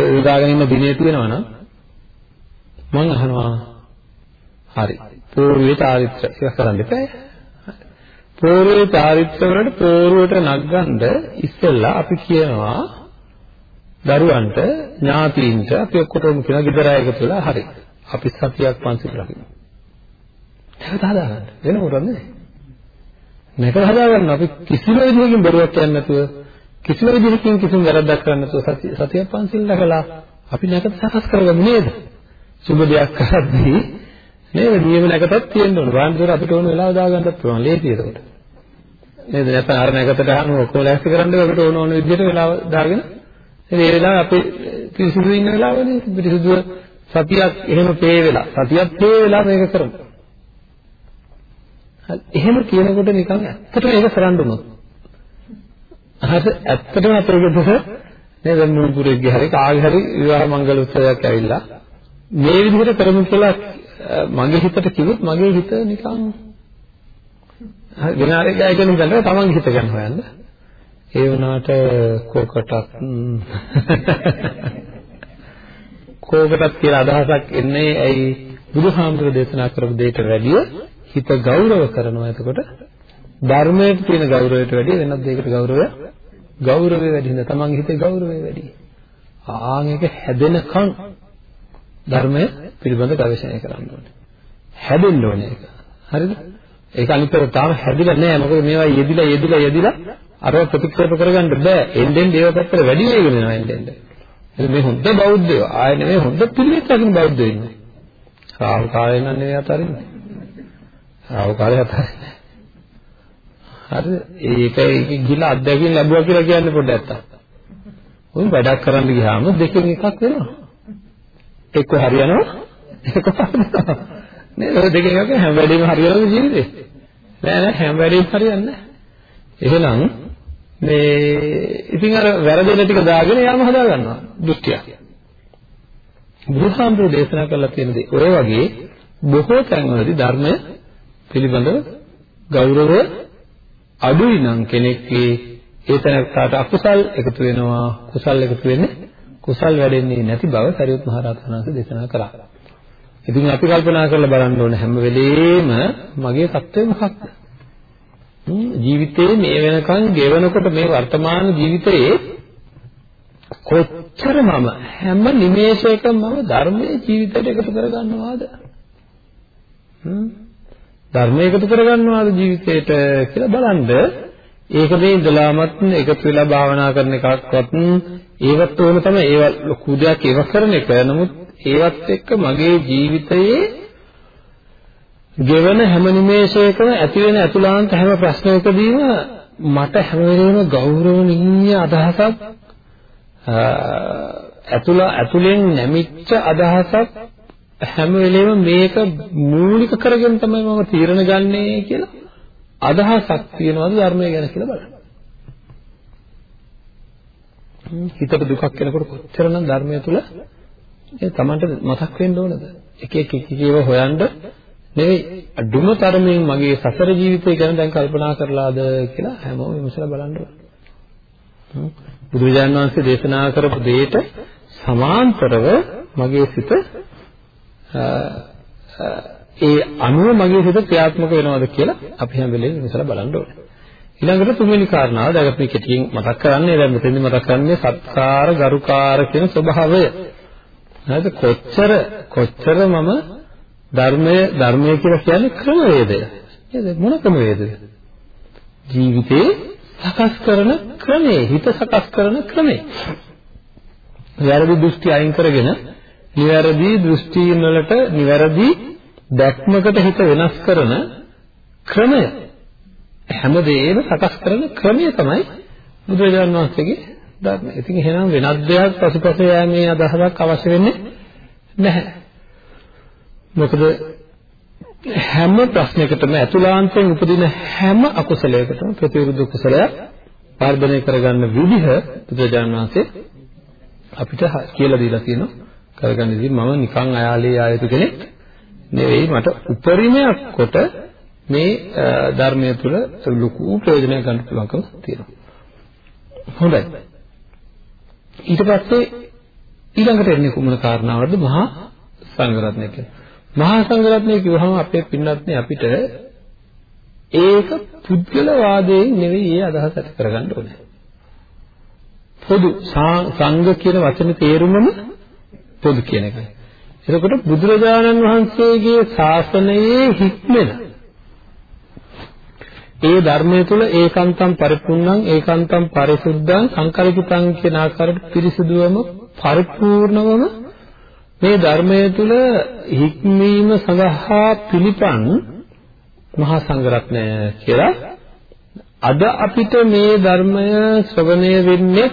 යොදාගෙන ඉන්න දිනේ තියෙනවා නම් මම අහනවා. හරි. පූර්වයේ චාරිත්‍ර ඉවත් කරන්න එපා. පූර්වයේ චාරිත්‍ර වලට පූර්වයට නගගන්න ඉස්සෙල්ලා අපි කියනවා දරුවන්ට ඥාතීන්ට අපි ඔක්කොටම කියන ගෙදර අය එකතු වෙලා හරි. අපි සතියක් පන්සිල් රකිමු. නැවත හදාගන්න වෙන මොකද නේ නැකල හදාගන්න අපි කිසිම විදිහකින් බරුවක් කියන්නේ නැතුව කිසිම විදිහකින් කිසිම වැරද්දක් කරන්නේ නැතුව සතිය සතිය පන්සිල් රැකලා අපි නැකත සකස් කරගමු නේද? සුබ දෙයක් කරද්දී නේද? නියම නැකතක් තියෙන්න ඕන. වාන්දර අපිට ඕන වෙලාව දාගන්නත් පුළුවන්. ලේසි ඒකට. නේද? නැත්නම් අර නැකතට අහන ඔක්කොම ලෑස්ති කරන්න අපිට ඕන ඕන විදිහට වෙලාව දාගෙන මේ වෙලාව අපි පිරිසුදු ඉන්න වෙලාවනේ පිරිසුදුව සතියක් එහෙම පේ වෙලා සතියක් පේ වෙලා මේක කරමු. එහෙම කියනකොට නිකන් ඇත්තටම ඒක කරන්න උනොත්. අහස ඇත්තටම අපේ ගෙදර නේද මුණුපුරේගේ හරි කාගේ හරි විවාහ මංගල උත්සවයක් ඇවිල්ලා මේ විදිහට කරමු කියලා මගේ හිතට කිව්වොත් මගේ හිත නිකන් විනාඩි 10කින් ගන්න තමන්ගේ හිත ගන්න හොයන්න. ඒ වුණාට කෝකටත් කෝකටත් කියලා අදහසක් එන්නේ ඇයි බුදුහාමුදුරේ දේශනා කරපු දෙයට වැඩිය හිත ගෞරව කරනවා. එතකොට ධර්මයට තියෙන ගෞරවයට වැඩිය වෙනත් දෙයකට ගෞරවය ගෞරවය වැඩි නේද තමන්ගේ හිතේ ගෞරවය වැඩි. ආන් එක හැදෙනකන් ධර්මය පිළිබඳ ගවේෂණය කරන්න ඕනේ. හැදෙන්න ඕනේ ඒක. හරිද? ඒක අනිතර තාම හැදිලා නැහැ මොකද මේවා යෙදිලා යෙදිලා යෙදිලා අරව ප්‍රතික්ෂේප කරගන්න බෑ. එන්නෙන් දේව පැත්තට වැඩි වෙගෙන යනවා එන්නෙන්. එතන මේ හොඳ බෞද්ධයෝ. ආය නෙමෙයි හොඳ පිළිවෙත් රකින්න බෞද්ධයෝ ඉන්නේ. රාහු කාලේ නම් නෙවෙයි අතරින්නේ. රාහු කාලේ අතරින්නේ හරිද? ඒක ඒක ගිහලා අත්දැකීම් ලැබුවා කියලා කියන්නේ පොඩ්ඩක් අත්තා. ඔය වැඩක් කරන්න ගියාම දෙකෙන් එකක් වෙනවා. එක්ක හරියනවා එක්ක පරදිනවා. නේද? ඔය දෙකෙන් එකක් හැම වෙලෙම හරියනවද ජීවිතේ? නෑ නෑ හැම වෙලෙම හරියන්නේ නෑ. එහෙනම් මේ ඉතින් අර වැරදෙන ටික දාගෙන යාම හදා ගන්නවා දෘෂ්ටිය. බුදුහාමුදුරේ දේශනා කරලා තියෙන දේ ඔය වගේ බොහෝ තැන්වලදී ධර්මය පිළිබඳව ගෞරවය අඩුයි නම් කෙනෙක්ගේ ඒ තැනකට අකුසල් එකතු වෙනවා කුසල් එකතු වෙන්නේ කුසල් වැඩෙන්නේ නැති බව සරියුත් මහ රහතන් වහන්සේ දේශනා කළා. ඉතින් අපි කල්පනා කරලා බලන්න ඕනේ හැම වෙලේම මගේ தත්ත්වය මොකක්ද? ජීවිතේ මේ වෙනකන් ගෙවනකොට මේ වර්තමාන ජීවිතයේ කොච්චර මම හැම නිමේෂයකම මම ධර්මයේ ජීවිතයට එකතු කරගන්නවාද? ධර්මය එකතු කරගන්නවාද ජීවිතේට කියලා බලන්න ඒක මේ ඉඳලාමත් එකතු වෙලා භාවනා කරන එකක්වත් ඒවත් ඕන තමයි ඒව ලොකු දෙයක් ඒව කරන එක. නමුත් ඒවත් එක්ක මගේ ජීවිතයේ ගෙවන හැම නිමේෂයකම ඇති වෙන අතුලාන්ත හැම ප්‍රශ්නයකදීම මට හැම වෙලේම ගෞරවණීය අදහසක් ඇතුළ ඇතුලෙන් නැමිච්ච අදහසක් හැම වෙලේම මේක මූලික කරගෙන තමයි මම තීරණ ගන්නෙ කියලා අදහසක් තියෙනවද ධර්මය ගැන කියලා බලන්න. හිතට දුකක් එනකොට කොච්චරනම් ධර්මය තුල ඒ Tamanට මතක් වෙන්න ඕනද? එක එක එක ඒවා හොයන්න නෙවෙයි අඩුම තරමින් මගේ සසර ජීවිතය ගැන දැන් කල්පනා කරලාද කියලා හැමෝම විමසලා බලන්න ඕනේ. බුදුරජාණන් වහන්සේ දේශනා කරපු දෙයට සමාන්තරව මගේ සිත ඒ අනුව මගේ සිත ක්‍රියාත්මක වෙනවද කියලා අපි හැම වෙලේම විමසලා බලන්න ඕනේ. ඊළඟට තුන්වෙනි කාරණාව දැන් අපි කෙටියෙන් මතක් කරන්නේ දැන් මෙතෙන්දි මතක් කරන්නේ සත්කාර ගරුකාර කියන ස්වභාවය. හරිද? කොච්චර කොච්චර මම ධර්මය ධර්මය කියලා කියන්නේ ක්‍රමවේදය. නේද? මොන ක්‍රමවේදද? ජීවිතේ සකස් කරන ක්‍රමේ, හිත සකස් කරන ක්‍රමේ. වැරදි දෘෂ්ටි අයින් කරගෙන නිවැරදි දෘෂ්ටීන් වලට නිවැරදි දැක්මකට හිත වෙනස් කරන ක්‍රමය හැමදේම සකස් කරන ක්‍රමය තමයි බුදුරජාණන් වහන්සේගේ ධර්මය. ඉතින් එහෙනම් වෙනත් දෙයක් පසුපස යෑමේ අදහසක් අවශ්‍ය වෙන්නේ නැහැ. මොකද හැම ප්‍රශ්නයකටම අතුලාන්තයෙන් උපදින හැම අකුසලයකටම ප්‍රතිවිරුද්ධ කුසලයක් වර්ධනය කරගන්න විදිහ බුදුරජාණන් වහන්සේ අපිට කියලා දීලා තියෙනවා කරගන්න ඉතින් මම නිකන් අයාලේ ආයතු කෙනෙක් නෙවෙයි. මට උපරිමයක් කොට මේ ධර්මය තුළ ලොකු ප්‍රයෝජනයක් ගන්න පුළුවන්කම තියෙනවා. හොඳයි. ඊට පස්සේ ඊළඟට එන්නේ කුමන කාරණාවක්ද? මහා සංඝරත්නය කියන්නේ මහා සංඝරත්නය කිව්වහම අපේ පින්වත්නි අපිට ඒක පුද්ගල වාදයෙන් නෙවෙයි ඒ අදහස ඇති කරගන්න ඕනේ. පොදු සංඝ කියන වචනේ තේරුමම පොදු කියන එක. එතකොට බුදුරජාණන් වහන්සේගේ ශාසනයේ හික්මෙන ඒ ධර්මයේ තුල ඒකාන්තම් පරිපූර්ණං ඒකාන්තම් පරිසුද්ධං සංකල්පිතං කියන ආකාරයට පිරිසුදුවම පරිපූර්ණවම මේ ධර්මයේ තුල හික්මීම සඳහා පිළිපන් මහා සංඝරත්නය කියලා අද අපිට මේ ධර්මය ශ්‍රවණය වෙන්නේ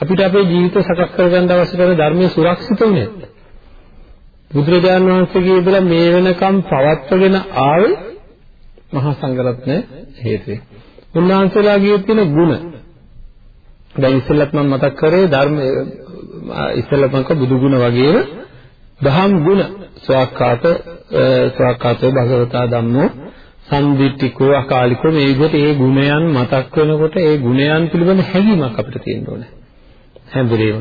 අපිට අපේ ජීවිත සකස් කරගන්න අවශ්‍ය කරන ධර්මයේ සුරක්ෂිත උනේ බුදුරජාණන් වහන්සේගේ ඉඳලා මේ වෙනකම් පවත්වගෙන ආවේ මහා සංඝරත්නය හේතුවෙන්. උන්වහන්සේලාගේ තියෙන ಗುಣ දැන් ඉස්සෙල්ලත් මම මතක් කරේ ධර්ම ඉස්සෙල්ලත් මම බුදු ගුණ වගේම දහම් ගුණ. ස්වාක්කාත ස්වාක්කාතෝ භගවතා ධම්මෝ සම්දිට්ඨිකෝ අකාලිකෝ. මේ විදිහට ඒ ගුණයන් මතක් වෙනකොට ඒ ගුණයන් පිළිබඳ හැඟීමක් අපිට තියෙන්න ඕනේ. හැම වෙලේම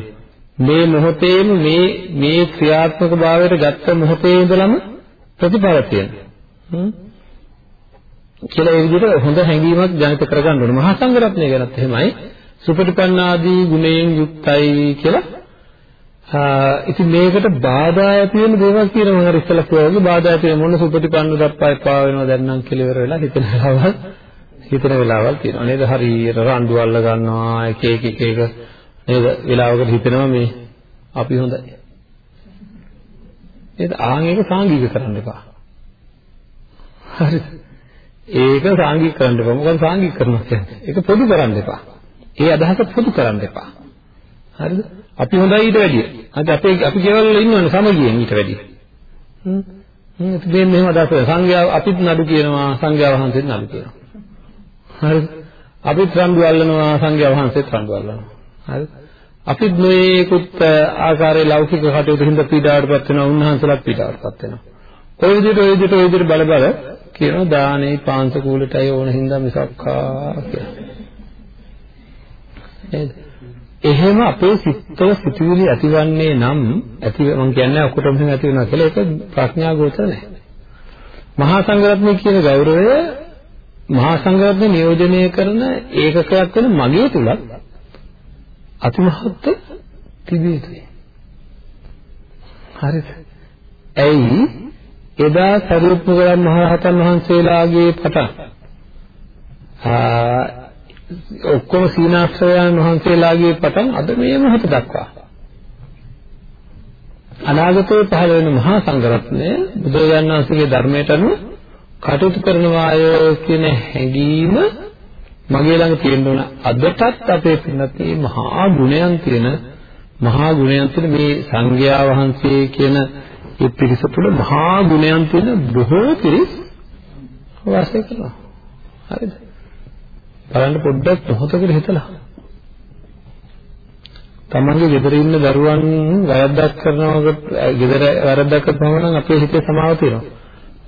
මේ මොහොතේම මේ මේ ක්‍රියාත්මක භාවයට ගත්ත මොහොතේ ඉඳලම ප්‍රතිඵල තියෙනවා. කියලා ඒ විදිහට හොඳ හැඟීමක් ජනිත කරගන්න ඕනේ. මහා සංඝරත්නය ගැනත් එහෙමයි. සුපටිපන්නාදී ගුණයෙන් යුක්තයි කියලා. ඉතින් මේකට බාධා ඇති වෙන දේවල් කියනවා මම ඉස්සෙල්ලා කිව්වා වගේ බාධා ඇති වෙන මොන සුපටිපන්න දප්පා එපා වෙනවා දැන් නම් කියලා ඉවර වෙලා හිතන වෙලාවල් හිතන වෙලාවල් තියෙනවා. නේද? හරියට රණ්ඩු අල්ල ගන්නවා එක එක එක එක නේද වෙලාවකට හිතෙනවා මේ අපි හොඳයි නේද ආන් ඒක සාංගික කරන්න එපා හරිද ඒක සාංගික කරන්න එපා මොකද සාංගික කරනවා කියන්නේ ඒක පොදු කරන්න එපා ඒ අදහස පොදු කරන්න එපා. හරිද? අපි හොඳයි ඊට වැඩිය. අද අපේ අපි ගෙවල් වල ඉන්නවනේ සමගියෙන් ඊට වැඩිය. හ්ම්. හ්ම් ඉතින් මෙහෙම අදහස සංඝයා අපිත් නඩු කියනවා සංඝයා වහන්සේත් නඩු කියනවා. හරිද? අපිත් රණ්ඩු අල්ලනවා සංඝයා වහන්සේත් රණ්ඩු අල්ලනවා. හරිද? අපිත් මේකුත් ආකාරයේ ලෞකික කටයුතු හින්දා පීඩාවටපත් වෙනවා උන්වහන්සේලාත් පීඩාවටපත් වෙනවා. ඔය විදිහට ඔය විදිහට ඔය විදිහට බල බල කියනවා දානේ පාංශකූලටයි ඕන හින්දා මිසක්කා කියලා. නේද? එහෙම අපේ සිත්වල සිතුවිලි ඇතිවන්නේ නම් ඇති මම කියන්නේ ඔක්කොටම එහෙම ඇති වෙනවා කියලා ඒක ප්‍රඥා ගෝචර නැහැ. මහා සංඝරත්නය කියන ගෞරවය මහා සංඝරත්නය නියෝජනය කරන ඒකකයක් වෙන මගේ තුලත් අතිමහත් තිබිය යුතුයි. හරිද? ඇයි එදා සරියුත්මුගලන් මහරහතන් වහන්සේලාගේ පටන් ඔක්කොම සීනාශ්‍රයයන් වහන්සේලාගේ පටන් අද මේ මොහොත දක්වා අනාගතයේ පහළ වෙන මහා සංඝරත්නය බුදුරජාණන් වහන්සේගේ ධර්මයට අනුව කටයුතු කරනවාය කියන හැඟීම මගේ ළඟ තියෙන්න ඕන අදටත් අපේ පින්නත් මේ මහා ගුණයන් තියෙන මහා ගුණයන් තියෙන මේ සංඝයා වහන්සේ කියන ඒ පිරිස තුළ මහා ගුණයන් තියෙන බොහෝ පිරිස් වාසය කරනවා. හරිද? බලන්න පොඩ්ඩක් මොහොතකට හිතලා. තමන්ගේ ගෙදර ඉන්න දරුවන් වැරද්දක් කරනකොට ගෙදර වැරද්දක් කරපුවම නම් අපේ හිතේ සමාව තියෙනවා.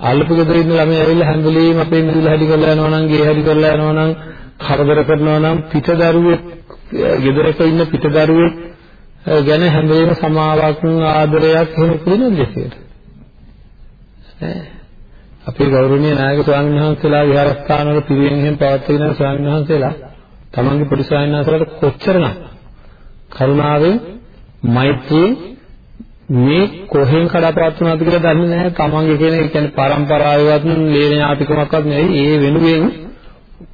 අල්ලපු ගෙදර ඉන්න ළමයි ඇවිල්ලා හැම වෙලෙම අපේ මිදුල හැදි කරලා යනවා නම්, ගේ හැදි කරලා යනවා නම්, කරදර කරනවා නම් පිට දරුවෙක් ගෙදරක ඉන්න පිට දරුවෙක් ගැන හැම වෙලෙම සමාවක් ආදරයක් එහෙම තියෙනවද ඒකට? ඈ අපේ ගෞරවනීය නායක ස්වාමීන් වහන්සේලා විහාරස්ථානවල පිරිවෙන් එහෙම පවත්වන ස්වාමීන් වහන්සේලා තමන්ගේ පොඩි ස්වාමීන් වහන්සේලාට කොච්චරනම් කරුණාවෙන් මෛත්‍රියෙන් මේ කොහෙන් කඩාපැත් වුණාද කියලා දන්නේ නැහැ. තමන්ගේ කියන ඒ කියන්නේ පරම්පරාවවත් ලේන ඥාතිකමක්වත් නෙවෙයි. ඒ වෙනුවෙන්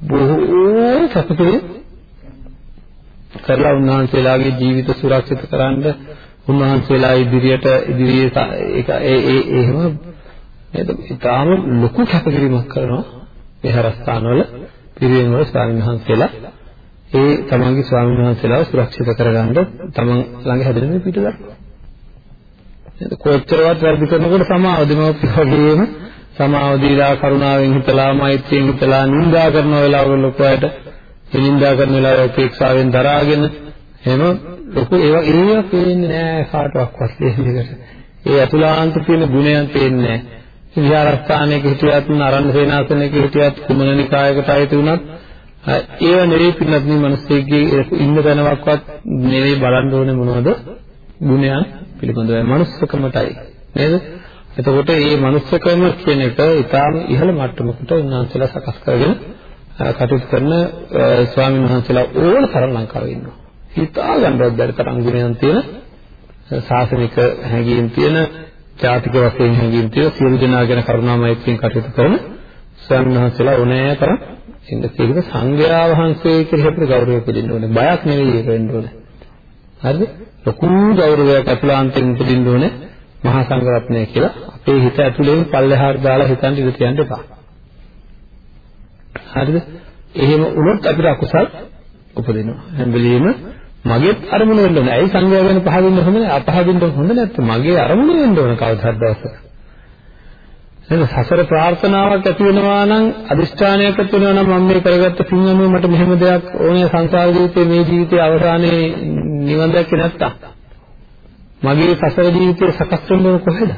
බොහෝ සතුටින් කරලා උන්වහන්සේලාගේ ජීවිත සුරක්ෂිත කරන්න උන්වහන්සේලා ඉදිරියට ඉදිරියේ ඒක ඒ ඒ එහෙම නේද? ඊටාම ලොකු කැපකිරීමක් කරනවා විහාරස්ථානවල පිරිවෙන් වල ස්වාමීන් වහන්සේලා ඒ තමන්ගේ ස්වාමීන් වහන්සේලාව සුරක්ෂිත කරගන්න තමන් ළඟ හැදෙන මේ පිටදක්. නේද? කොච්චරවත් වැඩි කරනකොට සමාව දෙමව්පිය වගේම සමාව දීලා කරුණාවෙන් හිතලා මෛත්‍රියෙන් හිතලා නිඳා කරන වෙලාවල ලොකු අයට නිඳා කරන වෙලාව උපේක්ෂාවෙන් දරාගෙන එහෙම ලොකු ඒවා ඒවා පේන්නේ නෑ කාටවත් දෙයකට. ඒ අතුලාන්ත තියෙන ගුණයන් පේන්නේ නෑ. විහාරස්ථානයක හිටියත් අරණ සේනාසනයක හිටියත් කුමනනිකායකට අයිති වුණත් ඒව නෙවෙයි පින්නත් මේ මිනිස්සෙක්ගේ ඉන්න තැනවක්වත් නෙවෙයි බලන්න ඕනේ මොනවද ගුණයන් පිළිබඳව මනුස්සකමටයි නේද එතකොට මේ මනුස්සකම කියන එක ඊටාම ඉහළ මට්ටමකට උන්වහන්සේලා සකස් කරගෙන කටයුතු කරන ස්වාමීන් වහන්සේලා ඕන තරම් ලංකාවේ ඉන්නවා හිතා ගන්නවත් බැරි තරම් ගුණයන් තියෙන ශාසනික හැඟීම් තියෙන ජාතික වශයෙන් හැඟීම් තියෙන සියලු දෙනා ගැන කරුණා මෛත්‍රියෙන් කටයුතු කරන ස්වාමීන් වහන්සේලා ඕනෑ තරම් ඉන්න තියෙන සංඝයා වහන්සේ කියලා අපිට ගෞරවය දෙන්න ඕනේ. බයක් නෙවෙයි ඒක වෙන්න ඕනේ. හරිද? ලොකු ගෞරවයක් අතුලාන්තයෙන් උපදින්න ඕනේ මහා සංඝරත්නය කියලා. අපේ හිත ඇතුලෙන් පල්ලෙහාට දාලා හිතන් ඉඳ තියන්න එපා. හරිද? එහෙම වුණොත් අපිට අකුසල් උපදිනවා. හැම වෙලෙම මගේ අරමුණ වෙන්න ඕනේ. ඇයි සංඝයා ගැන පහදින්න හොඳ නැහැ. අපහදින්න හොඳ නැත්නම් මගේ අරමුණ වෙන්න ඕන කවදාවත් දවසක. නේද සසර ප්‍රාර්ථනාවක් ඇති වෙනවා නම් අදිෂ්ඨානයක් ඇති වෙනවා නම් මම මේ කරගත්ත පින් අනුව මට මෙහෙම දෙයක් ඕනේ සංසාර ජීවිතේ මේ ජීවිතයේ අවසානයේ නිවන් දැක්කේ නැත්තම් මගේ සසර ජීවිතේ සකස් වෙන්නේ කොහෙද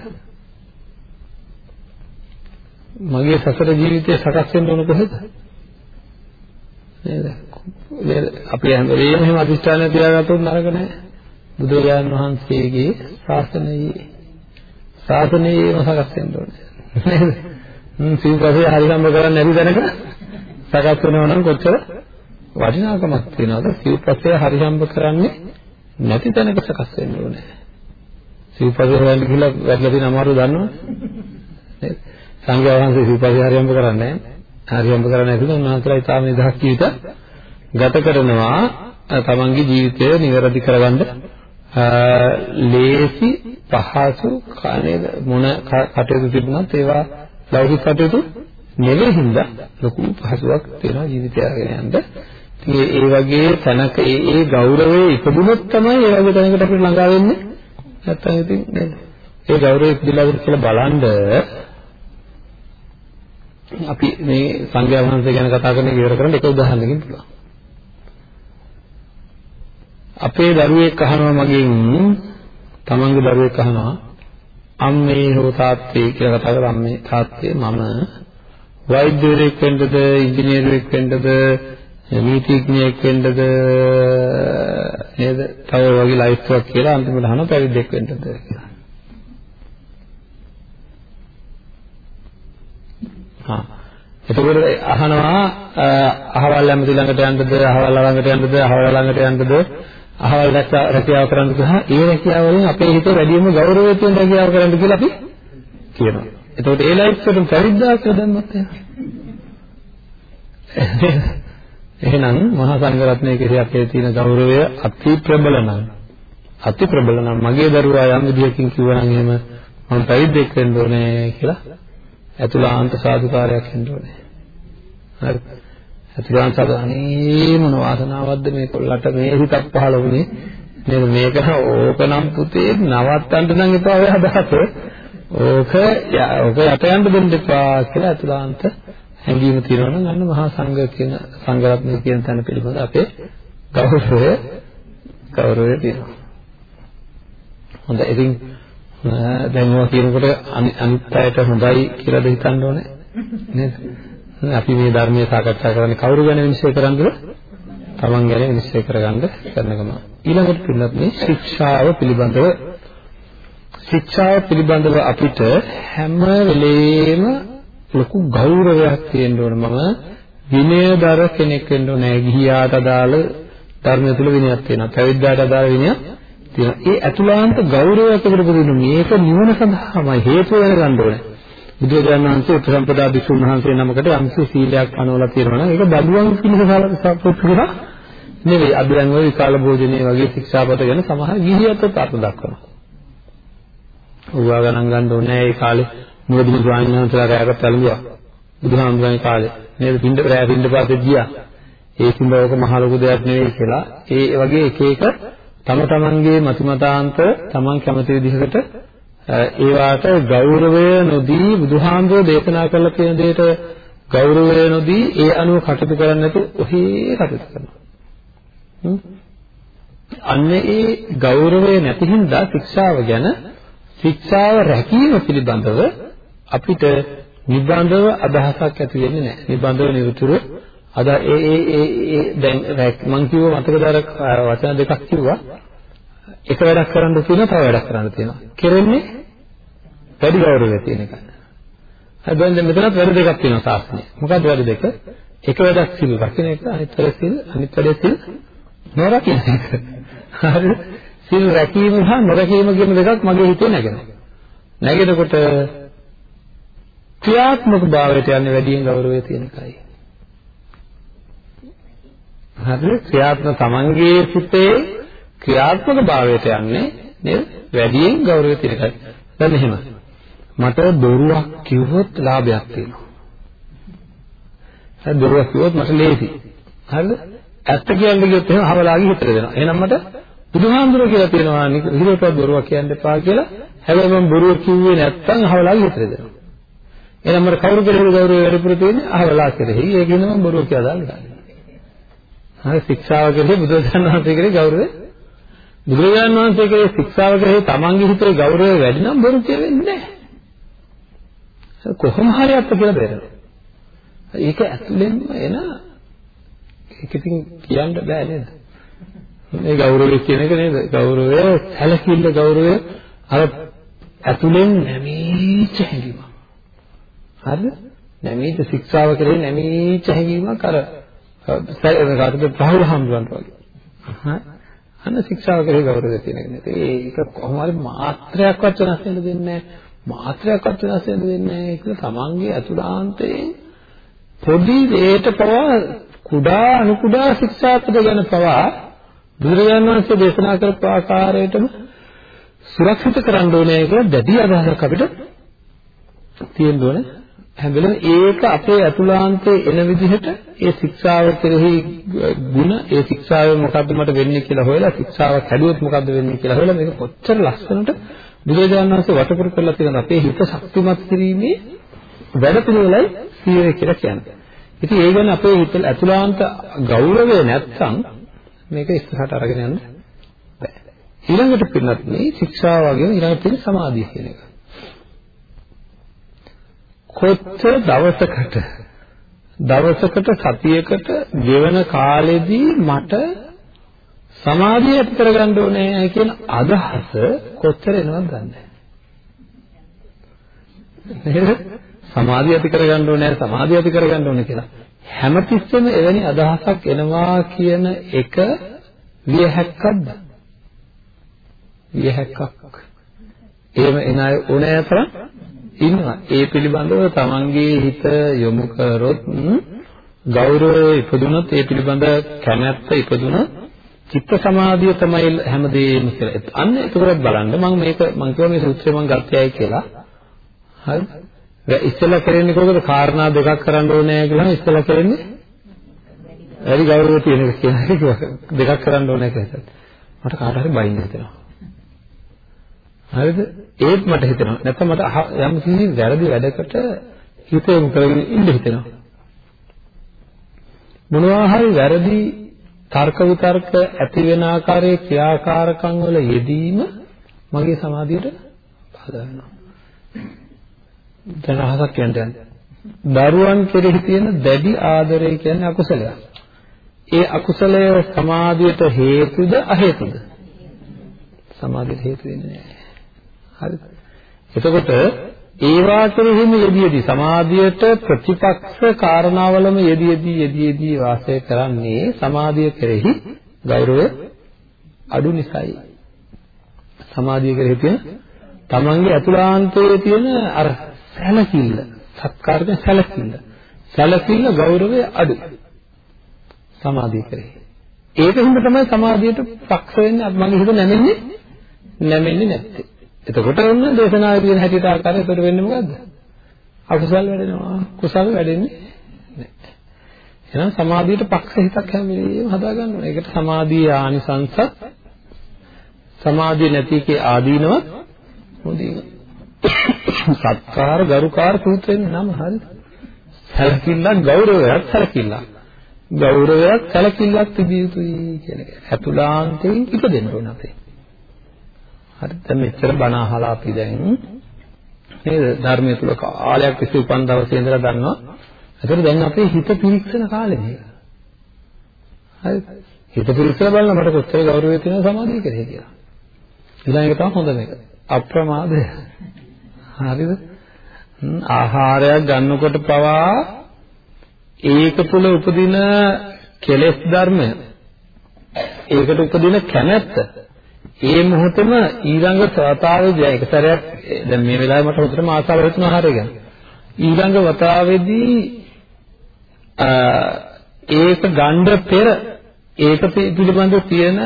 මගේ සසර ජීවිතේ සකස් වෙන්න ඕන කොහෙද නේද අපි හැම වෙලේම එහෙම අදිෂ්ඨානය තියාගත්තොත් නරක නැහැ බුදුරජාණන් වහන්සේගේ ශාසනයේ ශාසනයේම සකස් වෙන්න ඕනේ නේද? හ්ම් සිව්පසේ හරි සම්බ කරන්නේ නැති තැනක සකස් වෙනවා නම් කොච්චර වටිනාකමක් තියෙනවද? සිව්පසේ හරි සම්බ කරන්නේ නැති තැනක සකස් වෙන්න ඕනේ. සිව්පසේ හොයන්න කියලා වැටලා තියෙන අමාරුව දන්නවද? නේද? සංඝයා වහන්සේ සිව්පසේ හරි සම්බ කරන්නේ නැහැ. හරි සම්බ කරන්නේ නැතිනම් උන්වහන්සේලා ඊටාම නිදහස් ජීවිත ගත කරනවා තමන්ගේ ජීවිතය නිවැරදි කරගන්න ලේසි පහසු කනේද මොන කටයුතු තිබුණත් ඒවා ලෞකික කටයුතු නෙවෙයි හින්දා ලොකු පහසුවක් තියෙනවා ජීවිතය අරගෙන යන්න. ඉතින් ඒ වගේ තැනක ඒ ඒ ගෞරවයේ ඉපදුනොත් තමයි ඒ වගේ තැනකට අපිට ළඟා වෙන්නේ. නැත්තම් ඉතින් නේද? ඒ ගෞරවය ඉපදිලාද කියලා බලනද අපි මේ සංඝයා වහන්සේ ගැන කතා කරන එක ඉවර කරන්න එක උදාහරණකින් පුළුවන්. අපේ දරුවෙක් අහනවා මගෙන් තමන්ගේ දරුවෙක් අහනවා අම්මේ හෝ තාත්තේ කියලා කතා කරා අම්මේ තාත්තේ මම වෛද්‍යවරයෙක් වෙන්නද ඉංජිනේරුවෙක් වෙන්නද නීතිඥයෙක් වෙන්නද නේද? තව වගේ ලයිෆ් එකක් කියලා අන්තිමට අහන පැවිද්දෙක් වෙන්නද කියලා. හා. එතකොට අහනවා අහවල් ඇමති ළඟට යන්නද අහවල් ළඟට යන්නද අහවල් ළඟට යන්නද? අහවල් රැකියාව කරන්න සහ ඒ රැකියාව වලින් අපේ හිතේ වැඩිම ගෞරවය තියෙන රැකියාව කරන්න කියලා අපි කියනවා. එතකොට ඒ ලයිෆ් එකෙන් පැවිද්දා කියලා දැම්මත් එහෙනම් මහා සංඝරත්නයේ කෙරෙහි අපේ තියෙන ගෞරවය අති ප්‍රබල නම් අති ප්‍රබල නම් මගේ දරුවා යම් විදියකින් කිව්වනම් එහෙම මම පැවිද්දෙක් වෙන්න ඕනේ කියලා අතුලාන්ත සාදුකාරයක් වෙන්න ඕනේ. හරි. අතුලාන්ත සාධානේ මොන වාසනාවක්ද මේ කොල්ලට මේ හිතක් පහළ වුණේ. නේද මේක ඕකනම් පුතේ නවත්තන්න නම් එපා ඔය අදහස. ඕක ඕක යට යන්න දෙන්න එපා කියලා අතුලාන්ත හැඟීම තියෙනවා නම් අන්න මහා සංඝ කියන සංඝරත්නය කියන තැන පිළිබඳ අපේ ගෞරවය ගෞරවය තියෙනවා. හොඳයි. ඉතින් දැන් මොනවා කියනකොට අනිත් අයට හොඳයි කියලාද හිතන්න ඕනේ නේද? අපි මේ ධර්මයේ සාකච්ඡා කරන්නේ කවුරු ගැන විනිශ්චය කරන්නද? තමන් ගැන විනිශ්චය කරගන්න කරන ගම. ඊළඟට පිළිබඳ මේ ශික්ෂාව පිළිබඳව ශික්ෂාව පිළිබඳව අපිට හැම වෙලේම ලොකු ගෞරවයක් තියෙන්න ඕන. මම විනයදර කෙනෙක් වෙන්න ඕනේ. ගිහියාට අදාළ ධර්මය තුල විනයක් තියෙනවා. පැවිද්දාට අදාළ විනයක් තියෙනවා. ඒ අතුලාන්ත ගෞරවයක් අපිට පුදුන මේක නිවන සඳහාමයි. හේතු වෙනගන්න ඕනේ. බුදුරජාණන් වහන්සේ උපසම්පදා භික්ෂුන් වහන්සේ නමකට යම්සි සීලයක් අනුවලා තියෙනවා නම් ඒක බඩුවන් පිළිස සපොත් කරා නෙවෙයි. අභිරංග විකාල භෝජනයේ වගේ ශික්ෂාපත ගැන සමහර ගිහියත් අර්ථ දක්වනවා. ඌවා ගණන් ගන්න ඕනේ. ඒ කාලේ මොකද මේ ස්වාමීන් වහන්සේලා රැයකට පැලුවා බුදුහාමුදුරන්ගේ කාලේ. නේද? පින්ඩ රැය පින්ඩ පාතේ ගියා. ඒ කිඹවක මහ ලොකු දෙයක් නෙවෙයි කියලා. ඒ වගේ එක එක තම තමන්ගේ මතිමතාන්ත තමන් කැමති විදිහකට ඒවාට ගෞරවය නොදී බුදුහාමුදුරෝ දේශනා කළ තියෙන දෙයට ගෞරවය නොදී ඒ අනුව කටයුතු කරන්නේ නැතු ඔහේ කටයුතු කරනවා. අන්න ඒ ගෞරවය නැති හින්දා ශික්ෂාව ගැන ශික්ෂාව රැකීම පිළිබඳව අපිට නිබඳව අදහසක් ඇති වෙන්නේ නැහැ. නිබඳව නිරුතුරු අද ඒ ඒ ඒ ඒ දැන් මම කිව්ව මතකද අර වචන දෙකක් කිව්වා. එක වැඩක් කරන්න තියෙනවා තව වැඩක් කරන්න තියෙනවා. කෙරෙන්නේ වැඩි ගෞරවය තියෙන එක. හැබැයි දැන් මෙතනත් වැඩ දෙකක් තියෙනවා සාස්ත්‍රයේ. මොකක්ද වැඩ දෙක? එක වැඩක් සිල් රකින්න එක අනිත් වැඩ සිල් අනිත් වැඩ සිල් නොරකින්න එක. හරිද? සිල් රැකීම සහ නොරැකීම කියන දෙකක් මගේ හිතේ නැගෙනවා. නැගෙනකොට ක්‍රියාත්මක භාවයට යන්නේ වැඩියෙන් ගෞරවය තියෙන එකයි. හරිද? ක්‍රියාත්මක තමන්ගේ සිතේ ක්‍රියාත්මක භාවයට යන්නේ නේද? වැඩියෙන් ගෞරවය තියෙන එකයි. දැන් එහෙම. මට බොරුවක් කිව්වොත් ලාභයක් තියෙනවා. හරි බොරුවක් කිව්වොත් මට ලේසි. හරිද? ඇත්ත කියන්න ගියොත් එහෙම හවලාගේ හිතට දෙනවා. එහෙනම් මට බුදුහාමුදුරුවෝ කියලා තියෙනවා නිරෝධ බොරුවක් කියන්න එපා කියලා. හැබැයි මම බොරුව කිව්වේ නැත්තම් අහවලාගේ හිතට දෙනවා. එහෙනම් මට කවුරු කෙරෙහි ගෞරවය වැඩිපුර තියෙන්නේ අහවලා කෙරෙහි. ඒකින්ද මම බොරුව කියලා දාන්නේ. හරි ශික්ෂාව කෙරෙහි බුදුරජාණන් වහන්සේ කෙරෙහි ගෞරවය බුදුරජාණන් වහන්සේ කෙරෙහි ශික්ෂාව කෙරෙහි තමන්ගේ හිතේ ගෞරවය වැඩි නම් බොරු කියවෙන්නේ නැහැ. කොහොම හරි අත්ත කියලා බැරෙනවා. ඒක ඇතුළෙන්ම එන ඒක ඉතින් කියන්න බෑ නේද? මේ ගෞරවය කියන එක නේද? ගෞරවය, සැලකිල්ල ගෞරවය අර ඇතුලෙන් නැමීච්ච හැඟීමක්. හරිද? නැමීච්ච ශික්ෂාව කරේ නැමීච්ච හැඟීමක් අර සැලකිල්ල ප්‍රහුල හම්බුනට වගේ. අන්න ශික්ෂාව කරේ ගෞරවය තියෙන එක? ඒක කොහොම හරි මාත්‍රයක්වත් වෙනස් වෙන්න දෙන්නේ නැහැ. මාත්‍රයක්වත් වෙනස් වෙන්න දෙන්නේ නැහැ. ඒක තමන්ගේ අතුලාන්තයේ පොඩි දෙයකට පවා කුඩා අනු කුඩා ශික්ෂාපද ගැන පවා බුදුරජාණන් වහන්සේ දේශනා කරපු ආකාරයටම සුරක්ෂිත කරන්න ඕනේ කියලා දැඩි අදහසක් අපිට තියෙන්න ඕනේ. හැම වෙලේම ඒක අපේ අතුලාන්තයේ එන විදිහට ඒ ශික්ෂාව කෙරෙහි ಗುಣ ඒ ශික්ෂාවෙන් මොකද්ද මට වෙන්නේ කියලා හොයලා ශික්ෂාවක් හැදුවොත් මොකද්ද වෙන්නේ කියලා හොයලා මේක කොච්චර ලස්සනට බුදුරජාණන් වහන්සේ වටපුරු කරලා තියෙන අපේ හිත ශක්තිමත් කිරීමේ වැඩ පිළිවෙලයි සීලය කියලා කියන්නේ. ඉතින් ඒ ගැන අපේ හිත අතුලාන්ත ගෞරවය නැත්තම් මේක ඉස්සරහට අරගෙන යන්න බෑ. ඊළඟට පින්නත් මේ ශික්ෂාව වගේම ඊළඟට තියෙන සමාධිය කියන එක. කොච්චර දවසකට දවසකට සතියකට ගෙවන කාලෙදී මට සමාධිය ඇති කරගන්න ඕනේ කියන අදහස කොච්චර එනවද දන්නේ නැහැ. සමාධිය ඇති කරගන්න ඕනේ සමාධිය ඇති කරගන්න ඕනේ කියලා. හැමතිස්සෙම එවැනි අදහසක් එනවා කියන එක වියහැක්කක්ද? වියහැක්කක්. එහෙම එන අය ඕනෑ තරම් ඉන්නවා. ඒ පිළිබඳව තමන්ගේ හිත යොමු කරොත් ගෞරවය ඉපදුනොත් ඒ පිළිබඳ කැමැත්ත ඉපදුනොත් චිත්ත සමාධිය තමයි හැමදේම කියලා. අන්න ඒකවත් බලන්න මම මේක මම කියවා මේ සූත්‍රය මම ගත්තයයි කියලා. හරිද? ඉස්සෙල්ලා කරන්නේ කොහොමද? කාරණා දෙකක් කරන්න ඕනේ කියලා ඉස්සෙල්ලා කරන්නේ වැඩි ගෞරවය තියෙන එක කියන එක දෙකක් කරන්න ඕනේ කියලා. මට කාට හරි බයින්න හිතෙනවා. හරිද? ඒත් මට හිතෙනවා. නැත්නම් මට යම් කිසි වැරදි වැඩකට හිත යොමු කරගෙන ඉන්න හිතෙනවා. මොනවා හරි වැරදි තර්ක විතර්ක ඇති වෙන ආකාරයේ ක්‍රියාකාරකම් වල යෙදීම මගේ සමාධියට බාධා වෙනවා. දැන් අහසක් කියන්නේ දරුවන් කෙරෙහි තියෙන දැඩි ආදරය කියන්නේ අකුසලයක්. ඒ අකුසලය සමාධියට හේතුද අහේතුද? සමාධියට හේතු වෙන්නේ නැහැ. හරිද? එතකොට ඒවා කෙරෙහිම යෙදීදී සමාධියට ප්‍රතිපක්ෂ කාරණාවලම යෙදීදී යෙදීදී වාසය කරන්නේ සමාධිය කෙරෙහි ගෞරවය අඩු නිසායි. සමාධිය කෙරෙහි තියෙන තමන්ගේ අතුලාන්තයේ තියෙන අර සැලකිල්ල, සත්කාරක සැලකිල්ල. සැලකිල්ල ගෞරවය අඩු. සමාධිය කෙරෙහි. ඒකින්ද තමයි සමාධියට පක්ෂ වෙන්නේ මගේ හිත නැමෙන්නේ නැමෙන්නේ නැත්තේ. එතකොට ඔන්න දේශනාවේ තියෙන හැටියට ආකාරය එතකොට වෙන්නේ මොකද්ද? අකුසල් වැඩෙනවා. කුසල් වැඩෙන්නේ නැහැ. එහෙනම් සමාධියට පක්ෂ හිතක් හැම වෙලෙම හදා ගන්න ඕනේ. ඒකට සමාධියේ ආනිසංසත් සමාධිය නැති එකේ ආදීනවත් මොදීන. සත්කාර ගරුකාර සූත්‍රයෙන් නම හරිද? සැලකිල්ලක් ගෞරවයක් සැලකිල්ලක්. ගෞරවයක් සැලකිල්ලක් තිබිය යුතුයි කියන එක. අතුලාන්තයෙන් ඉපදෙන්න ඕන අපේ. හරි දැන් මෙච්චර බණ අහලා අපි දැන් නේද ධර්මයේ තුල කාලයක් තිස්සේ උපන් දවසේ ඉඳලා දන්නවා. ඒතර දැන් අපේ හිත පිරික්සන කාලේ මේක. හරි හිත පිරික්සලා බලන්න මට කොච්චර ගෞරවය තියෙන සමාධිය කෙරේ කියලා. ඊළඟ එක තමයි හොඳ මේක. අප්‍රමාදය. හරිද? ආහාරයක් ගන්නකොට පවා ඒක තුළ උපදින කෙලෙස් ධර්මය ඒකට උපදින කැමැත්ත ඒ මොහොතේම ඊළඟ වතාවේදී ඒක සැරයක් දැන් මේ වෙලාවේ මට හොඳටම ආසාව හිතුන ආහාරය ගැන. ඊළඟ වතාවේදී ඒක ගන්න පෙර ඒක පිළිබඳව තියෙන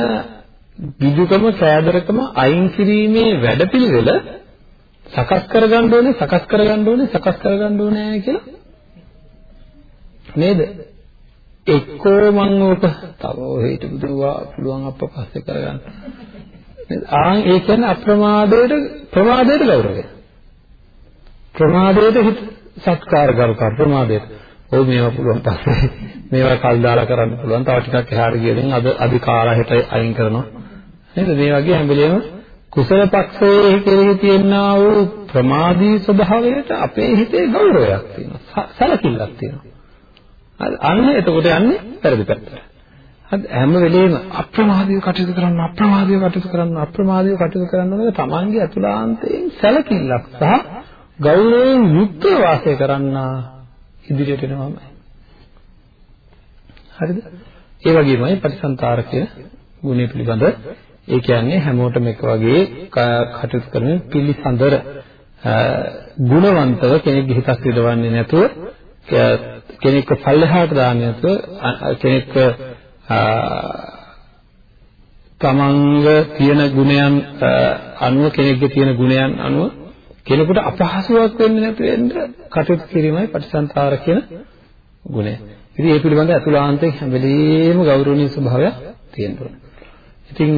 විදුකම සෑදරකම අයින් කිරීමේ වැඩපිළිවෙල සකස් කරගන්න ඕනේ සකස් කරගන්න ඕනේ සකස් කරගන්න ඕනේ කියලා. නේද? එක්කෝ මම ඕක තව හිටපු දුවා පුළුවන් අප්ප පස්සේ කරගන්න. ආන් ඒ කියන්නේ අප්‍රමාදයට ප්‍රමාදයට ගෞරවය. ප්‍රමාදයට හිත සත්කාර කර ප්‍රමාදයට. ඔව් මේවා පුළුවන් පස්සේ මේවා කල් දාලා කරන්න පුළුවන්. තව ටිකක් එහාට ගියොත් අද අධිකාලා හිත අයින් කරනවා. නේද? මේ වගේ හැම වෙලේම කුසල පක්ෂයේ කෙරෙහි තියෙනා වූ ප්‍රමාදී ස්වභාවයට අපේ හිතේ ගෞරවයක් තියෙනවා. සැලකිල්ලක් තියෙනවා. අන්න එතකොට යන්නේ පෙරදි පැත්තට. හැම වෙලේම අප්‍රමාදීව කටයුතු කරන්න අප්‍රමාදීව කටයුතු කරන්න අප්‍රමාදීව කටයුතු කරන්න ඕනේ තමන්ගේ අතුලාන්තයෙන් සැලකිල්ලක් සහ ගෞරවයෙන් යුක්තව වාසය කරන්න ඉදිරියට එනවාමයි. හරිද? ඒ වගේමයි පටිසන්තරකය ගුණය පිළිබඳ ඒ කියන්නේ හැමෝටම එක වගේ කටයුතු කරන පිළිසඳර ගුණවන්තව කෙනෙක්ගේ හිතක් විදවන්නේ නැතුව කෙනෙක්ව පල්ලෙහාට දාන්නේ නැතුව කෙනෙක්ව තමන්ග තියෙන ගුණයන් අනුව කෙනෙක්ගේ තියෙන ගුණයන් අනුව කෙනෙකුට අපහසුයක් වෙන්නේ නැති වෙන්න කටයුතු කිරීමයි පටිසන්තර කියන ගුණය. ඉතින් ඒ පිළිබඳ අතුලාන්තයෙන් හැම වෙලෙම ගෞරවනීය ස්වභාවයක් තියෙනවා. ඉතින්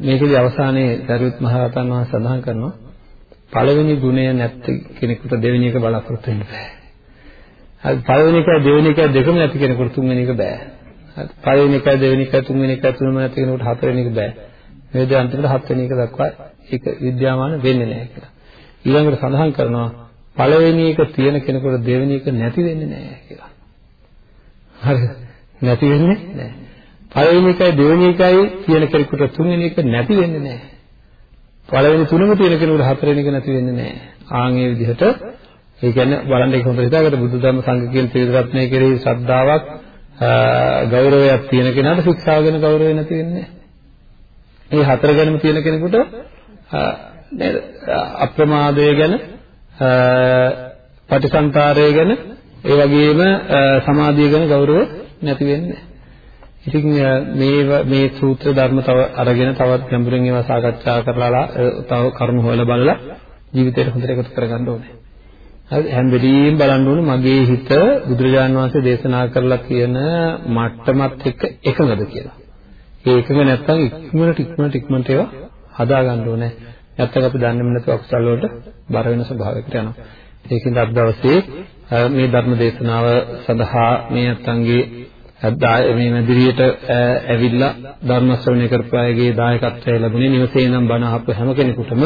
මේකේදී අවසානයේ දරුවත් මහ රහතන් වහන්සේ සඳහන් කරනවා පළවෙනි ගුණය නැති කෙනෙකුට දෙවෙනි එක බලාපොරොත්තු වෙන්න බෑ. හරි පළවෙනි එක දෙවෙනි එක දෙකම නැති කෙනෙකුට තුන්වෙනි එක බෑ. පළවෙනි එකයි දෙවෙනි එකයි තුන්වෙනි එකයි තුනම නැති කෙනෙකුට හතරවෙනි එක බෑ. මේ දෙය අන්තිමට හත්වෙනි එක දක්වා ඒක විද්‍යාමාන වෙන්නේ නැහැ කියලා. ඊළඟට සඳහන් කරනවා පළවෙනි එක තියෙන කෙනෙකුට දෙවෙනි එක නැති වෙන්නේ නැහැ කියලා. හරිද? නැති වෙන්නේ නැහැ. පළවෙනි එකයි දෙවෙනි එකයි තියෙන කෙනෙකුට තුන්වෙනි එක නැති වෙන්නේ නැහැ. පළවෙනි තුනම තියෙන කෙනෙකුට හතරවෙනි එක නැති වෙන්නේ නැහැ. ආන් ඒ විදිහට ඒ කියන්නේ බලන්න ඒක හොඳට හිතාගන්න බුදු දහම සංඝ කියන ත්‍රිවිධ රත්නය කෙරෙහි ශ්‍රද්ධාවක් ගෞරවයක් තියෙන කෙනාට ශික්ෂාව ගැන ගෞරවය නැති වෙන්නේ මේ හතර ගැනම තියෙන කෙනෙකුට නේද? අප්‍රමාදය ගැන පටිසන්තරය ගැන ඒ වගේම සමාධිය ගැන ගෞරව නැති වෙන්නේ ඉතින් මේ මේ සූත්‍ර ධර්ම තව අරගෙන තවත් ගැඹුරින් ඒවා සාකච්ඡා කරලා තව කරුණු හොයලා බලලා ජීවිතයට හොඳට එකතු කරගන්න ඕනේ. හරි හැම වෙලෙම බලන්න ඕනේ මගේ හිත බුදුරජාණන් වහන්සේ දේශනා කරලා තියෙන මට්ටමත් එක්ක එකඟද කියලා. ඒ එකඟ නැත්නම් ඉක්මනට ඉක්මනට ඉක්මනට ඒවා හදා ගන්න ඕනේ. නැත්නම් අපි දන්නේම නැතුව අකුසල වලට බර වෙන ස්වභාවයකට යනවා. ඒකින්ද අද දවසේ මේ ධර්ම දේශනාව සඳහා මේ අත්ංගේ මේ මැදිරියට ඇවිල්ලා ධර්ම ශ්‍රවණය කරපු අයගේ දායකත්වය ලැබුණේ නිවසේ ඉඳන් බණ අහපු හැම කෙනෙකුටම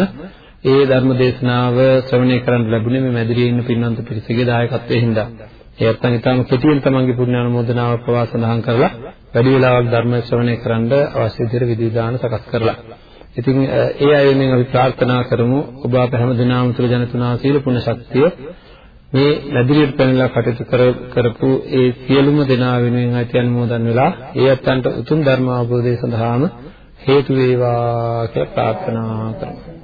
ඒ ධර්ම දේශනාව ශ්‍රවණය කරන්න ලැබුණේ මේ මැදිරියේ ඉන්න පින්වන්ත පිරිසගේ දායකත්වයෙන් හින්දා. ඒ අත්ං ඊටම කෙටියෙන් තමන්ගේ පුණ්‍ය අනුමෝදනාව ප්‍රවාස සඳහන් කරලා වැඩි වෙලාවක් ධර්ම ශ්‍රවණය කරන්න අවශ්‍ය විදිහට විධි විධාන සකස් කරලා. ඉතින් ඒ අයුරින් අපි ප්‍රාර්ථනා කරමු ඔබ අප හැම දිනම තුල ජනිතුනා සීල පුණ්‍ය ශක්තිය මේ මැදිරියට පැනලා කටයුතු කරපු ඒ සියලුම දෙනා වෙනුවෙන් අයිති අනුමෝදන් වෙලා ඒ අත්තන්ට උතුම් ධර්ම අවබෝධය සඳහාම හේතු වේවා කියලා ප්‍රාර්ථනා කරමු.